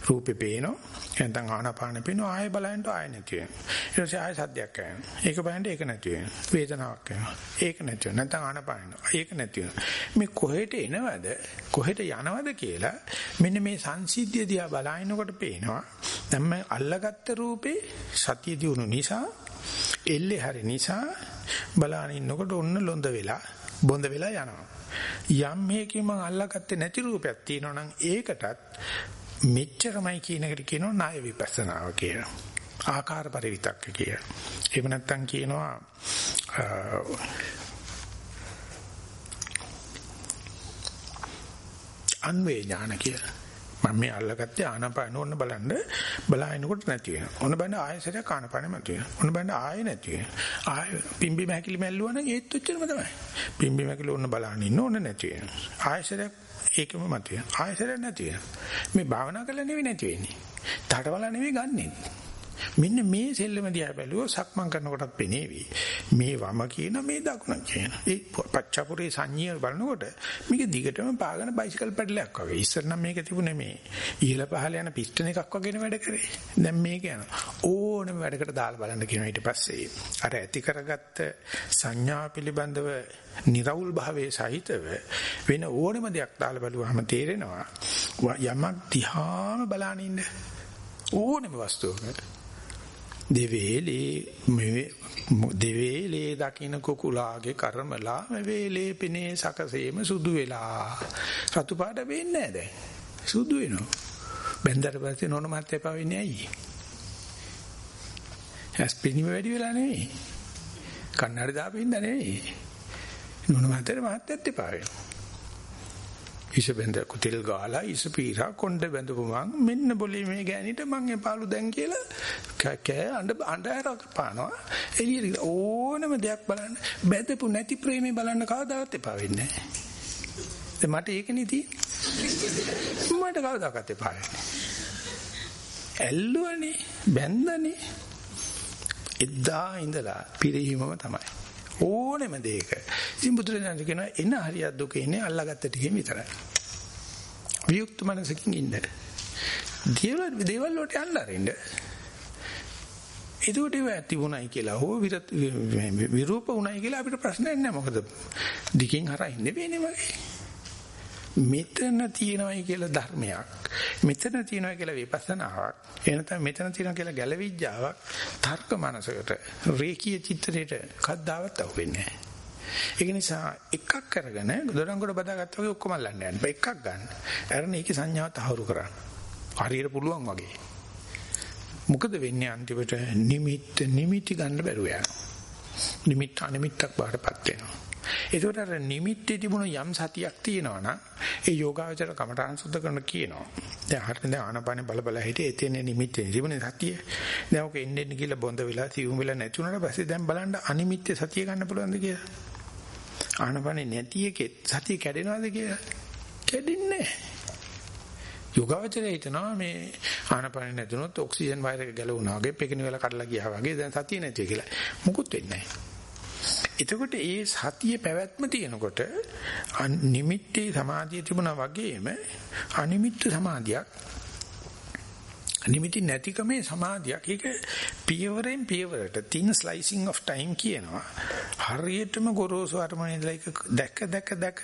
රූපේ පේනවා. නැත්නම් ආනාපාන පේනවා. ආයෙ බලන්න ආයෙ නැති වෙනවා. ඊට පස්සේ ආයෙ සද්දයක් කරනවා. ඒක බලන්න ඒක නැති වෙනවා. වේදනාවක් කරනවා. ඒක නැති වෙනවා. නැත්නම් ආනාපාන ඒක නැති වෙනවා. මේ කොහෙට එනවද? කොහෙට යනවද කියලා මෙන්න මේ සංසිද්ධිය දිහා බලනකොට පේනවා. දැන් මම අල්ලගත්ත රූපේ සතිය දිනු නිසා එල්ලේ හරි නිසා බලාගෙන ඉන්නකොට ඔන්න ලොඳ වෙලා බොඳ වෙලා යනවා. යම් මේකේ මම අල්ලාගත්තේ නැති රූපයක් තියෙනවා නම් ඒකටත් මෙච්චරමයි කියන එකට කියනවා ණය විපස්සනාව කියලා. ආකාර පරිවිතක්ක කිය. එහෙම නැත්නම් කියනවා අන්වේ ඥාන කියලා. මම මේ අල්ලගත්තේ ආනපාන ඕන්න බලන්න බලාගෙනකොට නැති වෙනවා. ඔන්න බලන්න ආයෙසරයක් ආනපානෙ මත වෙනවා. ඔන්න බලන්න ආයෙ නැති වෙනවා. ආයෙ පිම්බි මහැකිලි මැල්ලුවා නම් ඒත් ඔච්චරම තමයි. පිම්බි මහැකිලි ඕන්න බලන්න ඉන්න ඕන්න නැති වෙනවා. ආයෙසරයක් ඒකම මත වෙනවා. ආයෙසරයක් නැති වෙනවා. මේ භාවනා කරලා නෙවෙයි නැති වෙන්නේ. තඩවල නෙවෙයි ගන්නෙ. මෙන්න මේ සෙල්ලම දිහා බැලුවොත් සක්මන් කරනකොටත් පෙනේවි. මේ වම කියන මේ දකුණ කියන. ඒ පච්චපුරේ සංඤ්ඤය බලනකොට මේක දිගටම පාගන බයිසිකල් පැඩලයක් වගේ. ඉස්සර නම් මේක තිබුණේ මේ ඉහළ පහළ යන පිස්ටන් එකක් වගේන වැඩ කරේ. දැන් මේක යන ඕනම වැඩකට දාලා බලන්න කියන ඊට පස්සේ අර ඇති කරගත්ත සංඥා පිළිබඳව නිර්වුල් භාවයේ සහිතව වෙන ඕනම දෙයක් දාලා බලුවාම තේරෙනවා යමක් දිහාම බලන ඉන්න ඕනම වස්තුවකට දෙවේලේ මේ දෙවේලේ දකින්න කුකුලාගේ කර්මලා මේ වේලේ පිනේ සකසේම සුදු වෙලා. රතු පාට වෙන්නේ නැහැ දැන්. සුදු වෙනවා. බෙන්දර පස්සේ නෝන මාත් එපා වෙන්නේ ඇයි? ඇස් පිනිම වැඩි වෙලා නෙවෙයි. කන්නඩි දාපින්ද නෙවෙයි. නෝන මාතේ මාත් එපා වෙනවා. ඉස බඳ කුතෙල් ගාලා ඉස පීරා කොණ්ඩ බඳපුවම මෙන්න બોලේ මේ ගෑනිට මං එපාලු දැන් කියලා කෑ අඬ අඬහැරක් පානවා. එළියට ඕනම දෙයක් බලන්න. බැදපු නැති ප්‍රේමේ බලන්න කවදාවත් එපා වෙන්නේ නැහැ. මට ඒක නෙති. මට කවදාකත් එපා වෙන්නේ ඇල්ලුවනේ බැන්දනේ එදා ඉඳලා පිරීමම තමයි. ඕනෙම දෙයක. ඉතින් බුදුරජාණන් කියනවා එන හරියක් දුක ඉන්නේ අල්ලාගත්ත ටිකෙන් විතරයි. වියුක්ත මනසකින් ඉන්න. දේවල් දේවල් වලට යන්න අරින්න. ඒකට ඒවා තිබුණයි කියලා හෝ විරූප වුණයි කියලා අපිට ප්‍රශ්නයක් නැහැ. මොකද දිකින් හරහින් නෙවෙයිනේ මගේ. මෙතන තියෙනවයි කියලා ධර්මයක් මෙතන තියෙනවා කියලා විපස්සනාවක් එනතම මෙතන තියෙනවා කියලා ගැලවිඥාවක් තර්ක මනසකට රේකී චිත්‍රයට කද්දාවත් අහුවෙන්නේ නැහැ ඒක නිසා එකක් අරගෙන දොරංගොඩ බදාගත්තා වගේ ඔක්කොම අල්ලන්න යන්න බෑ එකක් ගන්න. අරන ඒකේ සංඥාව තහවුරු කරන්න. හරියට පුළුවන් වගේ. මොකද වෙන්නේ අන්තිමට නිමිත්ත නිමිටි ගන්න බැරුව යනවා. නිමිත්ත අනිමිත්තක් බාටපත් වෙනවා. ඒකට අර නිමිත්තේ තිබුණු යම් සතියක් තියෙනවා නම් ඒ යෝගාවචර කමඨාන් සුද්ධ කරන කියනවා. දැන් හරියට දැන් ආනපානේ බල බල හිටියේ එතන නිමිත්තේ තිබුණේ සතිය. දැන් ඔක එන්නේ එන්නේ කියලා බොඳ වෙලා සිවුම් වෙලා නැති වුණාට පස්සේ දැන් බලන්න අනිමිත්තේ සතිය ගන්න පුළුවන්ද කියලා. ආනපානේ නැති එකේ සතිය කැඩෙනවද කියලා? කැඩෙන්නේ යෝගාවචරය හිතනවා මේ ආනපානේ නැතුනොත් ඔක්සිජන් වයර් එක ගැලවුණා වගේ පෙකින වෙලා කඩලා ගියා වගේ දැන් සතිය නැති කියලා. මුකුත් වෙන්නේ නැහැ. එතකොට ඒ සතිය පැවැත්ම තියෙනකොට නිමිත්තේ සමාධිය තිබුණා වගේම අනිමිත්ත සමාධියක් නිමිති නැතිකමේ සමාධියක්. ඒක පියවරෙන් පියවරට thin slicing of time කියනවා හරියටම ගොරෝසු අරමුණේ ඉඳලා ඒක දැක දැක දැක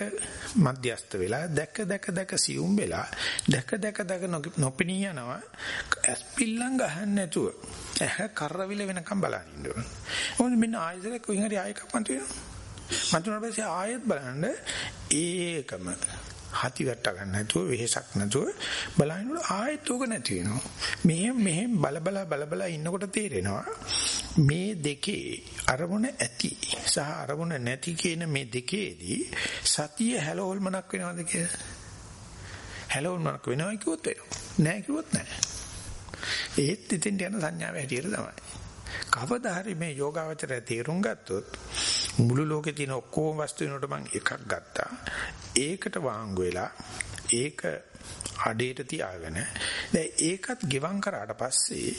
මධ්‍යස්ත වෙලා දැක දැක දැක සියුම් වෙලා දැක දැක දැක නොපෙනී යනවා ඇස්පිල්ලම් ගහන්න නැතුව ඇහ කරවිල වෙනකම් බලන් ඉන්න ඕන. මොකද මෙන්න ආයෙත් කොහෙන් හරි ආයෙකක් මත වෙනවා. මතුනට පස්සේ ආයෙත් බලන්න ඒකම හති වැට්ට ගන්න නැතුව වෙහෙසක් නැතුව බලනකොට ආයෙත් ඕක නැති වෙනවා. මෙහෙම මෙහෙම බල බල බල බල ඉන්නකොට තේරෙනවා මේ දෙකේ අරමුණ ඇති සහ අරමුණ නැති කියන මේ දෙකේදී සතිය හැලෝල්මනක් වෙනවද කියලා? හැලෝල්මනක් වෙනවා කිව්වොත් වෙනවා. නැහැ කිව්වොත් නැහැ. ඒත් ඉතින් යන සංඥාව හැටියට තමයි. කවදා හරි මේ යෝගාවචරය තේරුම් ගත්තොත් මුළු ලෝකේ තියෙන ඔක්කොම වස්තු වෙනකොට මම එකක් ගත්තා. ඒකට වාංගු වෙලා ඒක අඩේට තියාගෙන දැන් ඒකත් ගෙවම් කරාට පස්සේ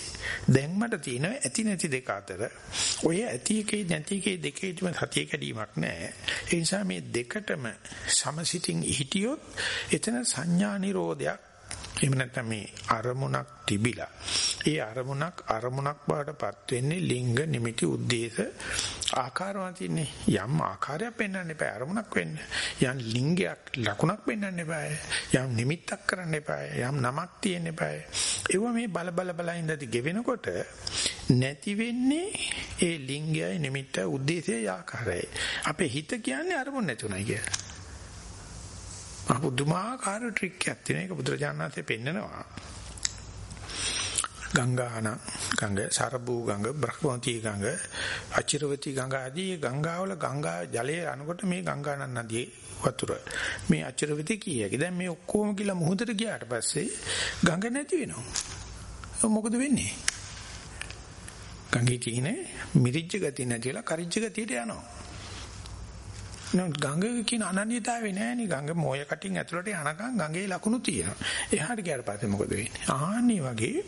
දැන් මට තියෙන ඇති නැති දෙක අතර ඔය ඇති එකේ නැති එකේ දෙකේම සතිය කැඩීමක් නැහැ ඒ නිසා මේ දෙකටම සමසිතින් හිටියොත් එතන සංඥා නිරෝධයක් එහෙම නැත්නම් මේ අරමුණක් තිබිලා. ඒ අරමුණක් අරමුණක් බවටපත් වෙන්නේ ලිංග නිමිති උද්දේශ ආකාරවත් තින්නේ. යම් ආකාරයක් පෙන්වන්න එපා අරමුණක් වෙන්න. යම් ලිංගයක් ලකුණක් පෙන්වන්න එපා. යම් නිමිත්තක් කරන්න එපා. යම් නමක් තියෙන්න එපා. ඒව මේ බල බල බල ඉඳදී ගෙවෙනකොට නැති වෙන්නේ ඒ ලිංගයයි නිමිත්ත උද්දේශයයි ආකාරයයි. අපේ හිත කියන්නේ අරමුණ නැතුණයි කියලා. පුදුමාකාර ට්‍රික් එකක් තියෙන එක බුදුරජාණන් වහන්සේ පෙන්නනවා. ගංගාන ගංග සරබූ ගංග බ්‍රහ්මවතී ගංග අචිරවතී ගංග ආදී ගංගාවල ගංගා ජලය අනකොට මේ ගංගානන් නදියේ වතුර. මේ අචිරවතී කීයක දැන් මේ ඔක්කොම කියලා මුහුදට ගියාට පස්සේ ගංග නැති වෙනවා. මොකද වෙන්නේ? ගංගේ තියෙන මිරිජ්ජ ගතිය නැතිලා කරිජ්ජ ගතියට යනවා. නෝ ගංගා කියන අනන්‍යතාවය නෑනේ ගංගා මොය කටින් ඇතුළට යනකම් ගංගේ ලකුණු තියෙනවා. එහාට ගියාට පස්සේ මොකද වෙන්නේ? ආන්නේ වගේ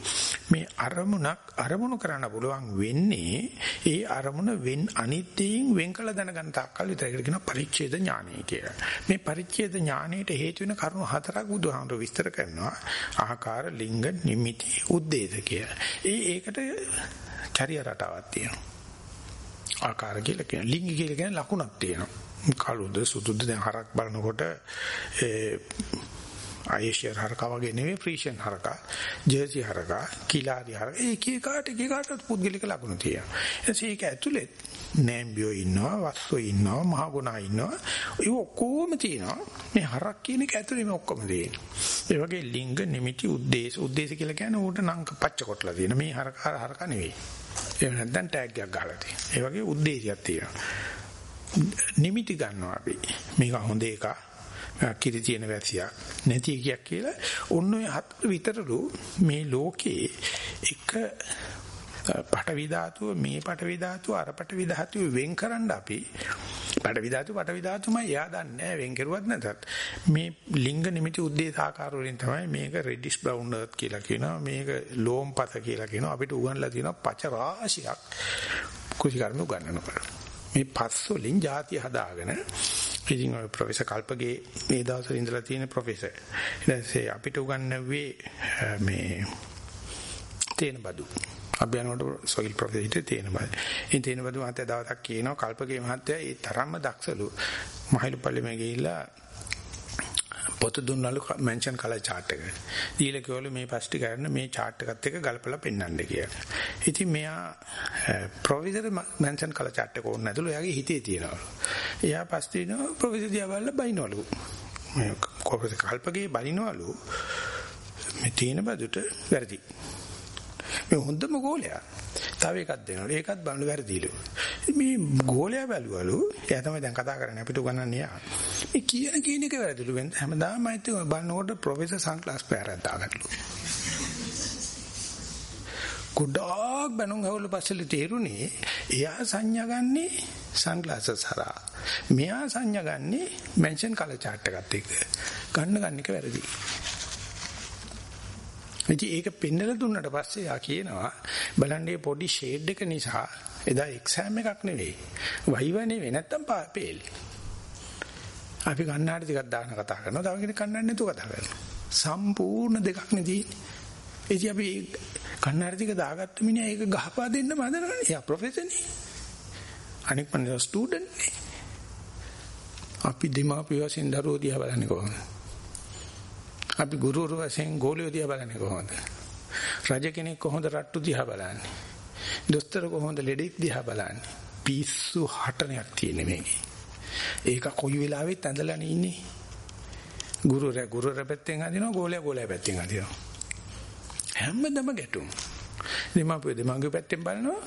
මේ අරමුණක් අරමුණු කරන්න පුළුවන් වෙන්නේ ඒ අරමුණ වෙන් අනිත්‍යයෙන් වෙන් කළ දැනගන්න තාක්කල් විතරයි කියන පරිච්ඡේද ඥානය කියලා. මේ පරිච්ඡේද ඥානයට හේතු වෙන කරුණු හතරක් බුදුහාමුදුර විස්තර කරනවා. ආකාර, ලිංග, නිමිති, උද්දේශ කියලා. ඒ ඒකට චර්ය රටාවක් තියෙනවා. ආකාර කියලා කියන ලිංග කියලා කියන ලකුණක් තියෙනවා. කළුද සුදුද දැන් හරක් බලනකොට ඒ ආයේෂියර් හරකා වගේ නෙවෙයි ෆ්‍රීෂන් හරකා ජර්සි හරකා කිලාරි හරකා ඒක එකාට එක එකාට පුද්ගලික ලක්ෂණ තියෙනවා. එතකොට ඒක ඇතුලේ නෑම්බියෝ ඉන්නවා වස්සෝ ඉන්නවා මහගුණා ඉන්නවා ඒ ඔක්කොම තියෙනවා. මේ හරක් කියන එක ඇතුලේ මේ ඔක්කොම තියෙනවා. ඒ වගේ ලිංග නිමිති උද්දේශ උද්දේශ කියලා කියන්නේ ඌට නම් පච්ච කොටලා තියෙන මේ හරකා හරකා නෙවෙයි. එහෙම නැත්නම් ටැග් එකක් ගහලා තියෙනවා. ඒ වගේ උද්දේශයක් තියෙනවා. නිමිටි ගන්නවා අපි. මේක හොඳ එකක්. කිරි තියෙන වැසියක්. නැති එකක් කියලා ඔන්න ඔය හතර විතරලු මේ ලෝකේ එක පටවි ධාතුව මේ පටවි ධාතුව අර පටවි ධාතුව වෙන් කරන්න අපි. පටවි ධාතුව පටවි ධාතුවමයි එයා දන්නේ වෙන් කරුවත් නැතත්. මේ ලිංග නිමිති උද්දේශ ආකාර වලින් තමයි මේක රෙඩිස් බ්‍රවුන් අර්ත් කියලා කියනවා මේක ලෝම්පත කියලා කියනවා. අපිට උගන්ලා තියෙනවා පච රාශියක්. කුසිකර්ම උගන්වනකොට මේ පස් වලින් ಜಾති හදාගෙන ඉතින් ඔය ප්‍රොෆෙසර් කල්පගේ මේ දවස්වල ඉඳලා තියෙන ප්‍රොෆෙසර්. ඊට අපිට උගන්වුවේ මේ තේන බදු. අපි යනකොට සොයිල් ප්‍රොෆෙසර් තේන බදු. ඉතින් තේන බදු මහත්තයා දවසක් කියනවා කල්පගේ මහත්තයා ඒ තරම්ම දක්ෂලු. මහලු පල්ලෙම ගිහිල්ලා පොත දුන්නලු මෙන්ෂන් කළා chart එක. දීලා කිව්වලු මේ පස්ටි කරන මේ chart එකත් එක්ක ගලපලා පෙන්වන්න කියලා. ඉතින් මෙයා ප්‍රොෆෙසර් මෙන්ෂන් කළා chart එක ඕනේ නැතුළු එයාගේ හිතේ තියනවලු. එයා පස්ටි නෝ ප්‍රොෆෙසර් දිහා බලලා බයිනවලු. මේ කොහොමද කල්පගේ බලිනවලු මේ තීන බදුට වැරදි. මේ හොඳම ගෝලයා. තව එකක් දෙනවලු. ඒකත් බලන්න වැරදිලු. මේ ගෝලයා බැලුවලු. එයා තමයි දැන් කතා කරන්නේ අපිට උගන්වන්නේ යා. මේ කියන කියන එක වැරදිලු. වෙන හැමදාම මයිත් බලනකොට ප්‍රොෆෙසර් සන්ක්ලාස් පෑරක් දාගන්නලු. ගොඩාක් බණුන් හවුල පස්සේ තේරුනේ එයා සංඥා ගන්නේ සන්ග්ලාසස් හරහා. මෙයා සංඥා ගන්නේ මෙන්ෂන් කලර් chart එකත් එක්ක. ගන්න ගන්න එක වැරදි. ඉතින් ඒක පෙන්නලා දුන්නට පස්සේ යා කියනවා බලන්නේ පොඩි ෂේඩ් එක නිසා එදා එක්සෑම් එකක් නෙවෙයි. වයිව නෙවෙයි නැත්තම් පේල්. අපි කන්නාඩි ටිකක් දාන කතා කරනවා. තව කෙනෙක් කන්නාඩි නැතුව කතා කරනවා. සම්පූර්ණ දෙකක් නෙදී. ඉතින් අපි කන්නාඩි ටික දාගත්ත මිනිහා ඒක ගහපා දෙන්න මදනවනේ. එයා ප්‍රොෆෙසර් නේ. අනික මන්නේ ස්ටුඩන්ට් නේ. අපි දෙමාපිය වශයෙන් දරුවෝ දිහා බලන්නේ කොහොමද? අපි ගුරුවරු වශයෙන් ගෝලියෝ දිහා බලන්නේ කොහොමද? රජ කෙනෙක් කොහොමද රට්ටු දිහා බලන්නේ? දොස්තර කොහොමද ලෙඩෙක් දිහා බලන්නේ? පිස්සු හටනයක් තියෙන මේකේ. ඒක කොයි වෙලාවෙත් ඇඳලානේ ඉන්නේ. ගුරුවරයා ගුරුවරයා පැත්තෙන් අදිනවා ගෝලයා ගෝලයා පැත්තෙන් අදිනවා. හැමදම ගැටුම්. දෙමාපිය දෙමාගේ පැත්තෙන් බලනවා.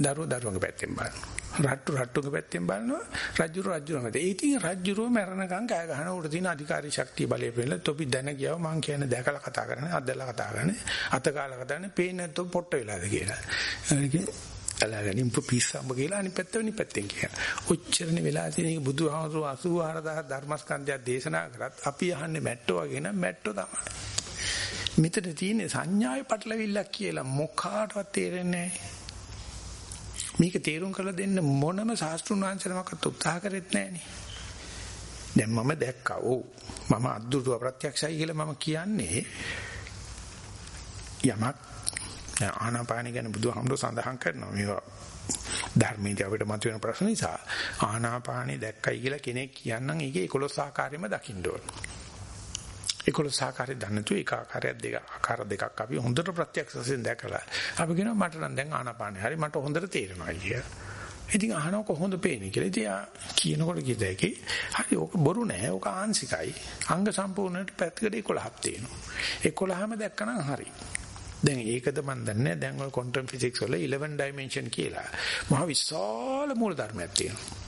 දරුවෝ දරුවගේ පැත්තෙන් බලනවා. රට්ටු රට්ටුගේ පැත්තෙන් බලනවා රජුරු රජුරුම පැත්තේ. ඒ ඉතින් රජුරුව මැරණකම් කෑ ගහන උඩ තියෙන අධිකාරී ශක්තිය බලය පෙන්නලා තොපි දැන ගියව මං කියන්නේ දැකලා කතා කරන්නේ අද්දලා කතා කරන්නේ අත කාලා කතා කරන්නේ පේන්නේ නැත්නම් පොට්ට වෙලාද කියලා. අලාගනින් පිස්සම්බ කියලා අනිත් පැත්ත වෙනි පැත්තෙන් කියන. ඔච්චරනේ වෙලා තියෙන එක බුදුහාමුදුරුවෝ 84000 ධර්මස්කන්ධය දේශනා කරත් අපි අහන්නේ මැට්ටෝ වගේ නම් මැට්ටෝ තමයි. මෙතන තියෙන සංඥාවේ පටලවිල්ලක් කියලා මොකාටවත් තේරෙන්නේ නැහැ. මේක තේරුම් කරලා දෙන්න මොනම ශාස්ත්‍රුන් වහන්සේනමකට උත්සාහ කරෙත් නැහනේ. දැන් මම දැක්කා. ඔව්. මම අද්දුරුව ප්‍රත්‍යක්ෂයි කියලා මම කියන්නේ යමක් ආනාපාන ගැන බුදුහාමුදුර සඳහන් කරනවා. මේවා ධර්මයේ අපිට මතුවෙන ප්‍රශ්න නිසා ආනාපානෙ දැක්කයි කියලා කෙනෙක් කියන්නම් ඒකේ 11 ආකාරයෙන්ම දකින්න ඕනේ. 11 ආකාරය දන්නේ නැතු එක ආකාරයක් දෙක ආකාර දෙකක් අපි හොඳට ප්‍රත්‍යක්ෂ වශයෙන් දැකලා අපි කියනවා මට නම් දැන් ආනාපානේ හරි මට හොඳට තේරෙනවා කියලා. ඉතින් අහනවා කොහොමද පේන්නේ කියලා. ඉතින් කියනකොට කිව්ද ඒකේ හරි ඕක බොරු නෑ. ඕක ආංශිකයි. අංග සම්පූර්ණයට පැත්තකට 11ක් තියෙනවා. 11ම දැක්කනම් හරි. දැන් ඒකද මන් දන්නේ දැන් ඔය ක්වොන්ටම් ෆිසික්ස් වල 11 ඩයිමන්ෂන් කියලා මහ විශාල මූල ධර්මයක් තියෙනවා.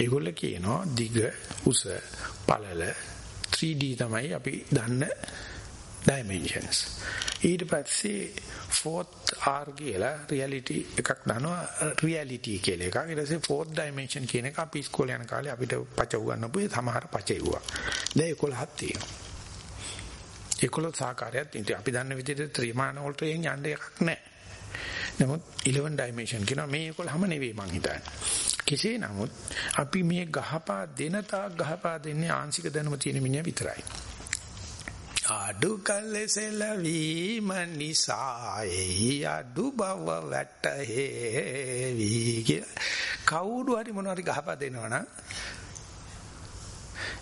ඒගොල්ල කියනවා දිග උස පළල 3D තමයි අපි දන්න dimensions. ඊට පස්සේ fourth R කියලා reality එකක් දානවා reality කියලා එකක්. ඊට පස්සේ fourth dimension කියන එක අපි ඉස්කෝලේ යන කාලේ අපිට පච උගන්වපු සමහර පච එව්වා. දැන් 11ක් තියෙනවා. 11 සාකාරයක් තියෙනවා. අපි දන්න විදිහට ත්‍රිමාන වලට යන්න එකක් නැහැ. නමුත් 11 dimension කියනවා මේ 11ම නෙවෙයි මං හිතන්නේ. කෙසේ නමුත් අපි මේ ගහපා දෙන තාක් ගහපා දෙන්නේ ආංශික දැනුම තියෙන මිනිහා විතරයි. අඩු කල්සෙලවීම නිසා එයි අඩු බව වැටහෙවි කවුරු හරි මොනවා හරි ගහපා දෙනවනම්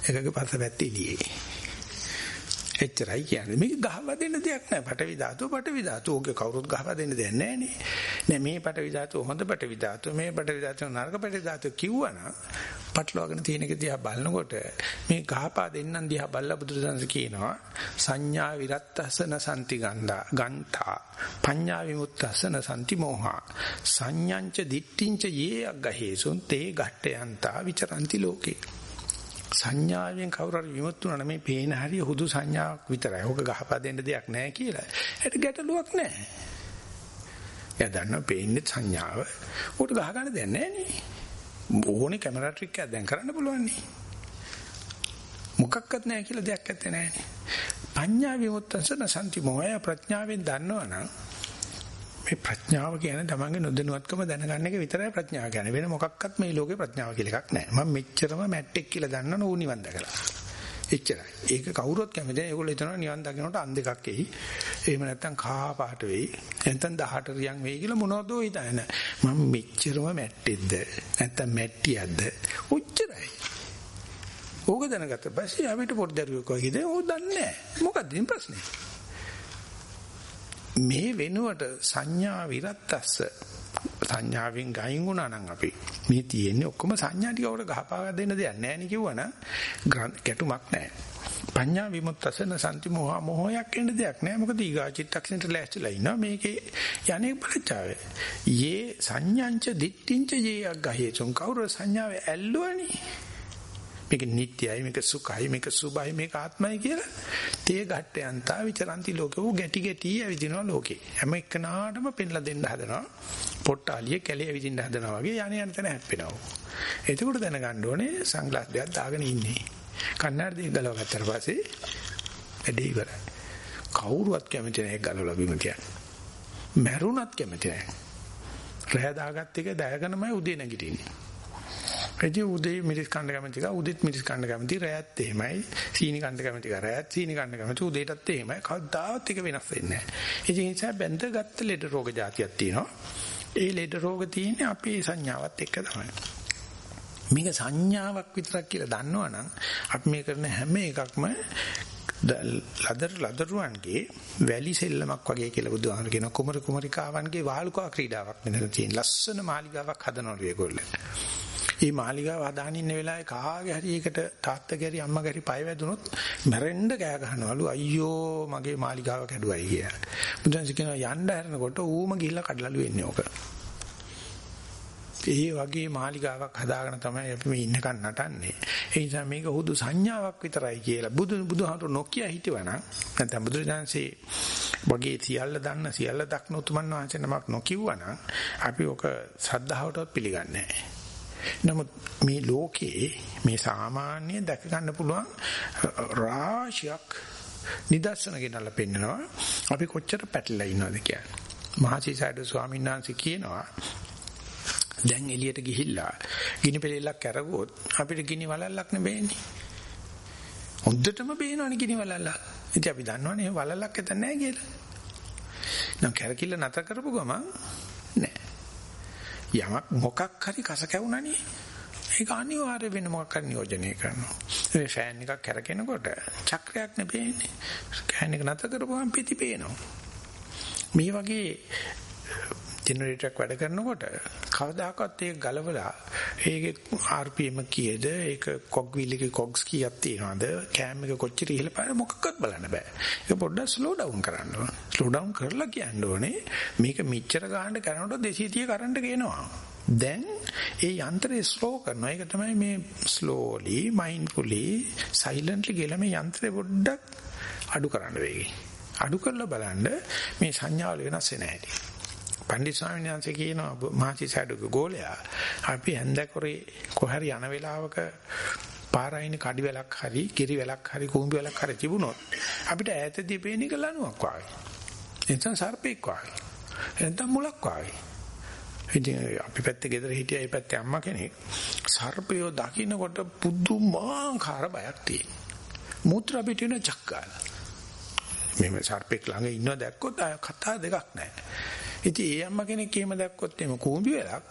එකක පස්ස පැත්තේ එළියේ එච්චරයි කියන්නේ. මේක ගහවා දෙන්න දෙයක් නෑ. පටවි ධාතුව පටවි ධාතුව. ඕකේ කවුරුත් ගහවා දෙන්න දෙයක් නෑනේ. නෑ මේ පටවි ධාතුව හොඳ පටවි ධාතුව, මේ පටවි ධාතුව නරක පටවි ධාතුව කිව්වනම් පටලවාගෙන තියෙන එක දිහා බලනකොට මේ ගහපා දෙන්නන් දිහා බලලා බුදුරජාණන් කියනවා සංඥා විරත්තසන සම්ති ගන්ධා ගන්තා පඤ්ඤා විමුක්තසන සම්ති මෝහා සංඥංච දිට්ඨිංච යේ අග්ගහේසුන් තේ ගට්ඨයන්තා විචරಂತಿ ලෝකේ සංඥාවෙන් කවුරු හරි විමුක්ත වුණා මේ පේන හරිය හුදු සංඥාවක් විතරයි. ඕක ගහපා දෙන්න දෙයක් නැහැ කියලා. ඒකට ගැටලුවක් නැහැ. එයා දන්නවා පේන්නේ සංඥාව. උකට ගහ ගන්න දෙයක් නැහැ නේ. ඕනේ කැමරා ට්‍රික් එකක් දැන් කරන්න පුළුවන් නේ. මොකක්වත් නැහැ කියලා දෙයක් නැත්තේ නැහැ නේ. පඤ්ඤා විමුක්තසන සම්ති මොහය ප්‍රඥාවෙන් දන්නවනම් මේ ප්‍රඥාව කියන්නේ තමන්ගේ නොදැනුවත්කම දැනගන්න එක විතරයි ප්‍රඥාව කියන්නේ. වෙන මොකක්වත් මේ ලෝකේ ප්‍රඥාව කියලා එකක් නැහැ. මම මෙච්චරම මැට්ටෙක් කියලා දන්න නෝ නිවන් දැකලා. එච්චරයි. ඒක කවුරුත් කැමති නැහැ. ඒගොල්ලෝ හිතනවා නිවන් දකින්නට අන් දෙකක් එයි. එහෙම නැත්නම් කහා පාට වෙයි. නැත්නම් 18 රියන් වෙයි කියලා මොනවදෝ හිතන. මම මෙච්චරම මැට්ටෙක්ද? නැත්නම් මැට්ටියක්ද? ඔච්චරයි. ඕක දැනගත්ත පස්සේ අපිට පොඩි දරුවෙක් වගේ දැන් ඕක දන්නේ නැහැ. මොකක්ද ප්‍රශ්නේ? මේ වෙනුවට සංඥා විරත්තස්ස සංඥාවෙන් ගයින් වුණා නම් අපි මේ තියෙන්නේ ඔක්කොම සංඥා ටික උඩ ගහපා දෙන්න දෙයක් නැහැ නේ කිව්වනම් ගැටුමක් නැහැ. පඤ්ඤා විමුක්තසන සම්ති මොහ මොහයක් එන්න දෙයක් නැහැ. මොකද ඊගා චිත්තක්ෂණයට ලෑස්තිලා ඉන්නවා මේකේ යන්නේ බලචාවේ. යේ සංඥාංච දිට්ඨිංච යේ අග්ගහේ චොං කවුරු සංඥාවේ ඇල්ලුවනේ. මේක නිට්ටයයි මේක සුඛයි මේක සුභයි මේක ආත්මයි කියලා තේ ගැට්ටයන්තා විචරಂತಿ ලෝකෝ. ගැටි ගැටි ඇවිදිනවා ලෝකේ. හැම එකනාටම පෙන්ලා දෙන්න හදනවා. පොට්ටාලිය කැලේ ඇවිදින්න හදනවා වගේ යانے යන තැන හැප්පෙනවා එතකොට දැනගන්න ඕනේ සංග්ලාස් දෙකක් දාගෙන ඉන්නේ. කන්නාඩි දෙක ගලව ගත්තට පස්සේ වැඩේ ඉවරයි. කවුරුවත් කැමති නැහැ ගලවලා බිම කියන්නේ. මැරුණත් කැමති නැහැ. රෑ දාගත්ත එක දයගනමයි උදේ නැගිටින්නේ. එදී උදේ මිරිස් කන්න කැමති කා උදෙත් මිරිස් කන්න කැමති රැයත් එහෙමයි. සීනි කන්න කැමති කා රැයත් සීනි කන්න කැමති උදේටත් එහෙමයි. කවදාවත් එක වෙනස් වෙන්නේ නැහැ. ඒ නිසා බැඳ ගත්ත ලෙඩ රෝග જાතියක් තියෙනවා. ඒ ලෙඩ රෝග තියෙන්නේ අපේ සංඥාවත් එක්ක තමයි. මේක සංඥාවක් විතරක් කියලා දන්නවනම් අපි මේ කරන හැම එකක්ම ලදර ලදරුවන්ගේ වැලි සෙල්ලමක් වගේ කියලා බුදුහාමර කියන කුමර කුමරිකාවන්ගේ වාලුකා ක්‍රීඩාවක් මෙතන තියෙන ලස්සන මාලිගාවක් හදනවලු ඒගොල්ලෝ මේ මාලිගාව හදාගෙන ඉන්න වෙලාවේ කාගේ හරි එකට තාත්තගේ හරි අම්මගේ හරි පය වැදුනොත් මැරෙන්න කෑ ගහනවලු අයියෝ මගේ මාලිගාව කැඩුවයි කියලා. බුදුන්ස කියනවා යන්න හැරෙනකොට ඌම ගිහිල්ලා කඩලලු වෙන්නේ ඕක. ඒ වගේ මාලිගාවක් හදාගෙන තමයි අපි මේ ඉන්නකන් නටන්නේ. ඒ නිසා මේක හුදු සංඥාවක් විතරයි කියලා බුදු බුදුහාමුදුර නොකිය හිටවනම් නැත්නම් බුදුරජාන්සේ වගේ සියල්ල දන්න සියල්ල දක්න උතුමන් වහන්සේ නමක් නොකියුවනම් අපි ඔක සද්ධාවටවත් පිළිගන්නේ නැහැ. නමුත් මේ ලෝකේ මේ සාමාන්‍ය දැක ගන්න පුළුවන් රාශියක් නිදර්ශන ගෙනල්ලා පෙන්නනවා අපි කොච්චර පැටලලා ඉන්නවද කියන්නේ. මහසිසාරද ස්වාමීන් වහන්සේ කියනවා දැන් එළියට ගිහිල්ලා ගිනි පෙලෙල්ලක් අරගොත් අපිට ගිනි වලල්ලක් නෙවෙන්නේ. හොඳටම පේනවනේ ගිනි වලල්ලක්. ඉතින් අපි දන්නවනේ වලල්ලක් එතන නැහැ කියලා. නම් කැරකිල්ල නැතර කරපු ගමන් නැහැ. යමක් මොකක් හරි කස කැවුනනේ ඒක අනිවාර්ය වෙන මොකක් හරි නියෝජනය කරනවා. ඒ ෆෑන් එකක් කරකිනකොට චක්‍රයක් නෙපෙන්නේ. ෆෑන් එක නැතර කරපුවම පිටි පේනවා. මේ වගේ ජෙනරේටර් එකක් වැඩ කරනකොට කවදාකවත් ඒක ගලවලා ඒකේ RPM කීයද? ඒක කොග් වීල් එකේ කොග්ස් කීයක් තියනවද? කෑම් එක කොච්චර ඉහළ පාන මොකක්වත් බලන්න බෑ. ඒක පොඩ්ඩක් ස්ලෝ ඩවුන් කරන්න ඕන. ස්ලෝ ඩවුන් කරලා කියන්න ඕනේ මේක මෙච්චර ගන්න කරනකොට 230 කරන්ට් ගේනවා දැන් ඒ යන්ත්‍රය ස්ලෝ කරනවා. ඒක තමයි මේ slowly mindfully silently කියලා මේ යන්ත්‍රය පොඩ්ඩක් අඩු කරන්න වෙයි. අඩු කරලා බලන්න මේ සංඥාවල වෙනස් වෙන හැටි. පණ්ඩිත ස්වාමීන් වහන්සේ කියනවා මහසි සඩුක ගෝලයා අපි හැන්දකොරේ කොහරි යන වෙලාවක පාරයින කඩි වැලක් හරි කිරි වැලක් හරි කුඹි වැලක් හරි තිබුණොත් අපිට ඈතදී පේන එක ලණුවක් වගේ. එතන සර්පෙක් වගේ. එතන මුලක් වගේ. ඉතින් අපි පැත්තේ ගෙදර හිටියා ඒ පැත්තේ අම්මා කෙනෙක් සර්පයෝ දකින්නකොට පුදුමාකාර බයක් තියෙනවා. මුත්‍රා පිටින චක්කාලා. මෙහෙම සර්පෙක් ළඟ ඉන්නව දැක්කොත් ආය කතා දෙකක් නැහැ. ඉතින් ඒ අම්මා කෙනෙක් එහෙම දැක්කොත් එimhe කූඹි වෙලක්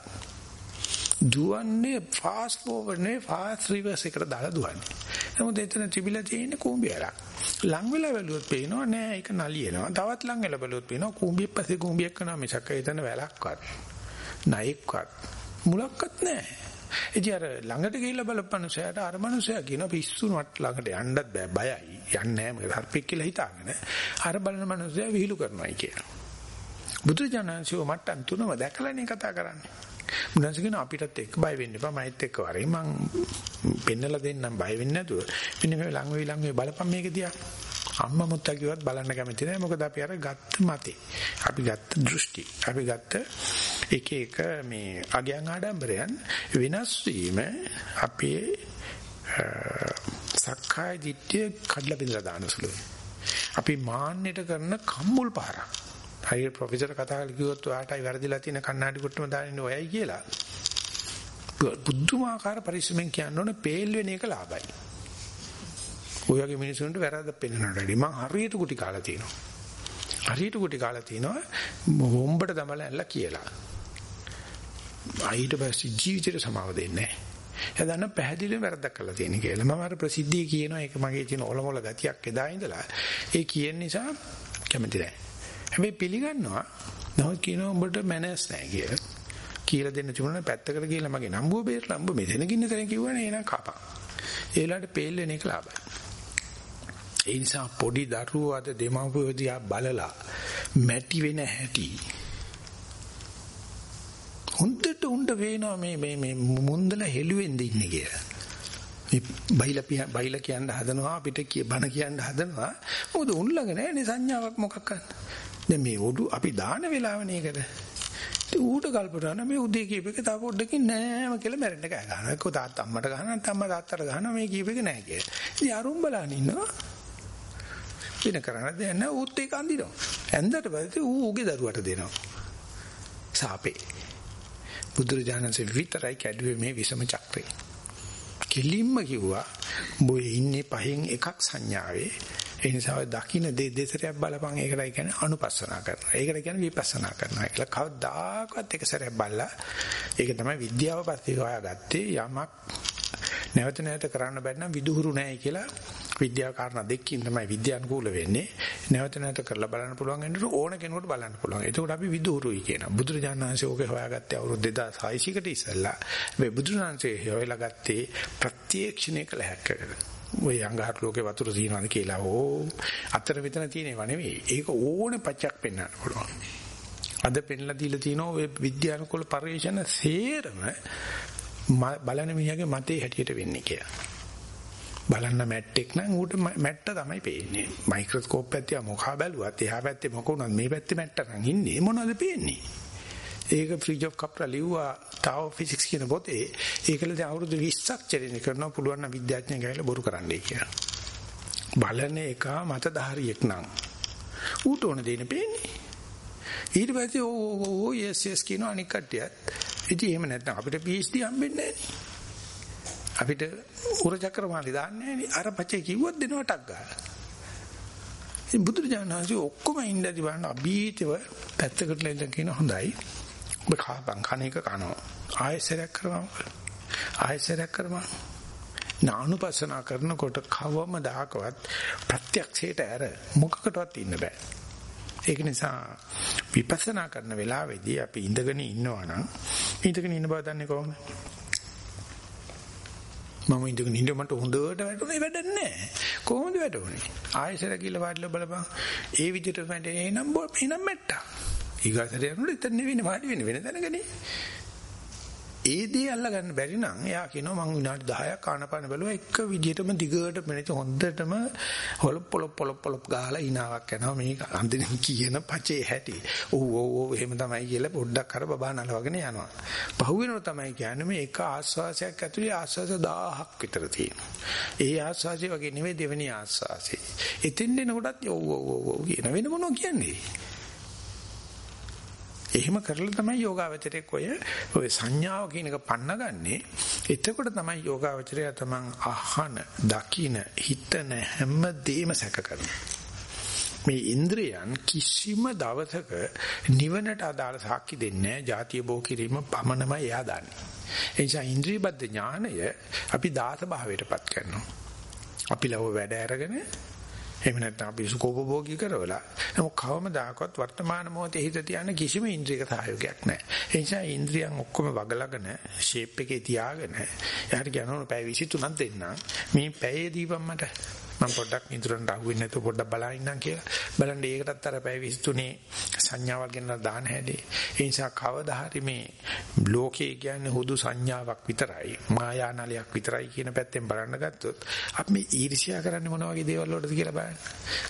දුවන්නේ ෆාස්ට් ෆෝවර්ඩ් නේ ෆාස්ට් රිවර්ස් එකට දාලා දුවන්නේ. නමුත් එතන තිබිලා තියෙන්නේ කූඹි වෙලක්. ලං වෙලා බැලුවොත් පේනවා නෑ ඒක නලියනවා. තවත් ලං වෙලා බැලුවොත් පේනවා කූඹියක් පස්සේ කූඹියක් කරනවා මිසක් එතන වැලක්වත් නයෙක්වත් මුලක්වත් නෑ. ඉතින් අර ළඟට ගිහිල්ලා බලපන්නසයාට අර මනුස්සයා කියන පිස්සුනට ළඟට යන්නත් බෑ බයයි. යන්නේ නැහැ මොකද හර්පෙක් කියලා හිතාගෙන. අර බලන මනුස්සයා විහිළු කරනවායි කියලා. බුදුජානන්සෝ මට්ටම් තුනම දැකලානේ කතා කරන්නේ. මුනස කියන අපිටත් එක්ක බය වෙන්න එපා මයිත් එක්ක වරේ මං පෙන්නලා දෙන්නම් බය වෙන්නේ නැතුව. මෙන්න මේ ළඟ වෙයි ළඟ වෙයි බලපන් මේක දිහා. අම්මා මුත්තා කිව්වත් බලන්න කැමති නැහැ මොකද අපි අර ගත්ත මතේ අපි ගත්ත දෘෂ්ටි අපි ගත්ත එක එක මේ අගයන් ආඩම්බරයන් වෙනස් වීම අපේ සක්කාය දිට්ඨිය කඩලා බිඳලා දාන සුළුයි අපි මාන්නයට කරන කම්මුල් පාරක් හරිය ප්‍රොෆෙසර් කතා කරලා කිව්වොත් ඔයාටයි වැරදිලා තියෙන කණ්ණාඩි කොට්ටම දාන්නේ ඔයයි කියලා බුද්ධමාකාර පරිස්සමෙන් කියන්න ඕනේ පේල් වෙන එක ලාභයි ඔය වගේ මිනිසුන්ට වැරද්දක් පෙන්වන්නට වැඩි මං හරියට කුටි කාලා තියෙනවා. හරියට කුටි කාලා තිනවා හොම්බට දමලා ඇල්ල කියලා. ආයිට පස්සේ ජීවිතේට සමාව දෙන්නේ නැහැ. එයා දන්න පැහැදිලිව වැරද්දක් කරලා තියෙන කියලා. මම අර ප්‍රසිද්ධිය කියනවා ඒක මගේ තියෙන ඔලොමොල ගතියක් එදා ඉඳලා. ඒ කියන නිසා කැමති නැහැ. හැබැයි පිළිගන්නවා. නමුත් කියනවා උඹට මැනර්ස් නැහැ කියලා. කියලා දෙන්න තිබුණා පැත්තකට ගිහලා මගේ නම්බුව බේරලා උඹ මෙතන ගින්න තැන කිව්වනේ එනං කපා. ඒ වෙලාවට පේල් වෙන එක ලාභයි. ඒ නිසා පොඩි දරුවෝ අද දෙමව්පියෝ දිහා බලලා මැටි වෙන හැටි හොඳට උණ්ඩ වේනවා මේ මේ මේ මුන්දල හෙළුවෙන්ද ඉන්නේ කියලා. මේ බයිලා බයිලා කියන්න හදනවා අපිට කිය බන කියන්න හදනවා. මොකද උන් ළඟ නැහැනේ සංඥාවක් මොකක්වත්. දැන් මේ ඔඩු අපි දාන වෙලාවනේ ඒකට. ඌට කල්පනා මේ උදේ කීප එක තව පොඩ්ඩකින් නෑම කියලා මැරෙන්න කෑ ගන්නවා. එක්ක තාත්තා අම්මට ගහනවා නැත්නම් අම්මා තාත්තට ගහනවා මේ කීප එක නෑ කියලා. ඉතින් අරුම් බලන් ඉන්නවා. වෙන කරන්න දෙයක් නැහැ ඌත් ඒක අඳිනවා. ඇඳට පස්සේ ඌ ඌගේ දරුවට දෙනවා. සාපේ. බුදුරජාණන්සේ විතරයි කැඩුවේ මේ විසම චක්‍රේ. කෙලින්ම කිව්වා බොයේ ඉන්නේ පහෙන් එකක් සංඥාවේ. ඒ නිසා ඔය දකින්න දෙ දෙසරයක් බලපන් ඒකටයි කියන්නේ අනුපස්සනා කරනවා. ඒකට කියන්නේ විපස්සනා කරනවා. ඒක කවදාකවත් එක සැරයක් බලලා ඒක තමයි විද්‍යාව පස්සේ හොයාගත්තේ යමක් නැවත නැවත කරන්න බැරි නම් විදුහුරු නැහැ කියලා විද්‍යා කාරණා දෙකකින් තමයි විද්‍යානුකූල වෙන්නේ. නැවත නැවත කරලා බලන්න පුළුවන් වෙනකොට ඕන කෙනෙකුට බලන්න පුළුවන්. එතකොට අපි විදුහුරුයි කියනවා. බුදුරජාණන් වහන්සේ ඕකේ හොයාගත්තේ අවුරුදු 2600කට ඉස්සෙල්ලා. මේ බුදුරජාණන්සේ හොයලා ගත්තේ ප්‍රත්‍යක්ෂණය කළ හැක්කකට. ඔය අඟහරු ලෝකේ වතුර තියෙනවද කියලා ඕ අතර මෙතන තියෙනව නෙවෙයි. ඒක ඕනේ පච්චක් පෙන්වන්න පුළුවන්. අද පෙන්ලා දීලා තියෙන ඔය විද්‍යානුකූල පරිශන සේරම බලන මිනිහගේ මතේ හැටියට වෙන්නේ කියලා. බලන්න මැට්ටෙක් නම් ඌට මැට්ට තමයි පේන්නේ. මයික්‍රොස්කෝප් පැත්තේ මොකා බැලුවත් එහා පැත්තේ මොක වුණත් මේ පැත්තේ මැට්ට නම් ඉන්නේ මොනවද පේන්නේ? ඒක ෆ්‍රිජ් ඔෆ් කප්ලා ලිව්වා තාව ෆිසික්ස් කියන පොතේ. ඒකල දැන් අවුරුදු 20ක් චරින කරනවා පුළුවන් නම් විද්‍යාඥයන් ගහලා බොරු කරන්නයි කියලා. බලන එක මතධාරියෙක් නම් ඌට ඕන දෙන්නේ පේන්නේ. ඊට පස්සේ ඕ ඕ යස් යස් කියන අනික් කට්ටියත් ඉතින් එහෙම නැත්නම් අපිට PhD හම්බෙන්නේ නැහැ අපිට උර චක්‍රමාලි දාන්නේ නැහැ අර පචේ කිව්වොත් දෙනවා ටක් ගාලා. ඉතින් බුදුරජාණන් වහන්සේ ඔක්කොම ඉඳලා බලන්න අභීතව පැත්තකට ලෙල්ල කියන හොඳයි. ඔබ කහපන් කණ එක කනවා. ආයෙසරයක් කරනවා. ආයෙසරයක් කරනවා. නානුපසනා කරනකොට කවම දාකවත් ප්‍රත්‍යක්ෂයට ඇර මොකකටවත් ඉන්න බෑ. ඒක නිසා විපස්සනා කරන වෙලාවේදී අපි ඉඳගෙන ඉන්නවා නම් ඉඳගෙන ඉන්න බව දන්නේ කොහොමද? මම ඉඳගෙන ඉන්න මට හොඳට වැටුනේ වැඩක් නැහැ. කොහොමද වැටුනේ? ආයෙසර කියලා වාඩිලා බලපන්. ඒ විදිහට වැටෙන්නේ එනම් එනම් මැට්ටා. ඊගාසර යනකොට එතන නෙවෙයි වාඩි වෙන්නේ වෙන තැනකනේ. ඒ දේ අල්ලගන්න බැරි නම් එයා කියනවා මං විනාඩි 10ක් ආනපාන බැලුවා එක විදිහටම දිගට මෙනිට හොඳටම හොලොප් පොලොප් පොලොප් පොලොප් ගාලා ඉනාවක් යනවා මේ අන්දින කියන පචේ හැටි. ඔව් ඔව් ඔව් එහෙම තමයි කියලා පොඩ්ඩක් අර බබා නලවගෙන යනවා. පහුවෙනව තමයි කියන්නේ මේ එක ආස්වාසයක් ඇතුලේ ආස්වාස 1000ක් විතර තියෙනවා. ඒ ආස්වාසය වගේ නෙවෙයි දෙවෙනි ආස්වාසය. එතෙන් එනකොටත් ඔව් ඔව් ඔව් කියන වෙන මොනවද කියන්නේ? එහෙම කරලා තමයි යෝගාවචරයේ කොය ඔය සංඥාව කියන එක පන්නගන්නේ. එතකොට තමයි යෝගාවචරය තමන් අහන, දකින, හිතන හැම දෙයක්ම සැක මේ ඉන්ද්‍රයන් කිසිම දවසක නිවනට අදාළ සාක්ෂි දෙන්නේ නැහැ. ಜಾතිය බෝ කිරීම පමණමයි එයා දන්නේ. ඒ නිසා ඉන්ද්‍රිය බද්ධ ඥානය අපි දාස භාවයටපත් කරනවා. අපි ලව වැඩ අරගෙන එහෙම නැත්නම් අපි සුඛෝපභෝගී කරවලා නමුත් කවමදාකවත් වර්තමාන මොහොතේ හිත තියන්න කිසිම ඉන්ද්‍රියක සහයෝගයක් නැහැ. ඒ නිසා ඉන්ද්‍රියන් ඔක්කොම වගලගෙන ෂේප් එකේ තියාගෙන යාට කියනවා පැය 23ක් දෙන්න. මේ පැයේ දීපම් මට මම පොඩ්ඩක් ඉදරන්ට අහුවෙන්නේ නැතුව පොඩ්ඩක් බලා ඉන්නම් කියලා. බලන්න ඒකටත් අර පැය 23 සංඥාවක් ගෙනලා දාන හැදී. ඒ නිසා කවදා හරි මේ ලෝකේ කියන්නේ හුදු සංඥාවක් විතරයි, මායානලයක් විතරයි කියන පැත්තෙන් බලන්න ගත්තොත් අපි මේ ඊර්ෂ්‍යා කරන්නේ මොන වගේ දේවල් වලටද කියලා බලන්න.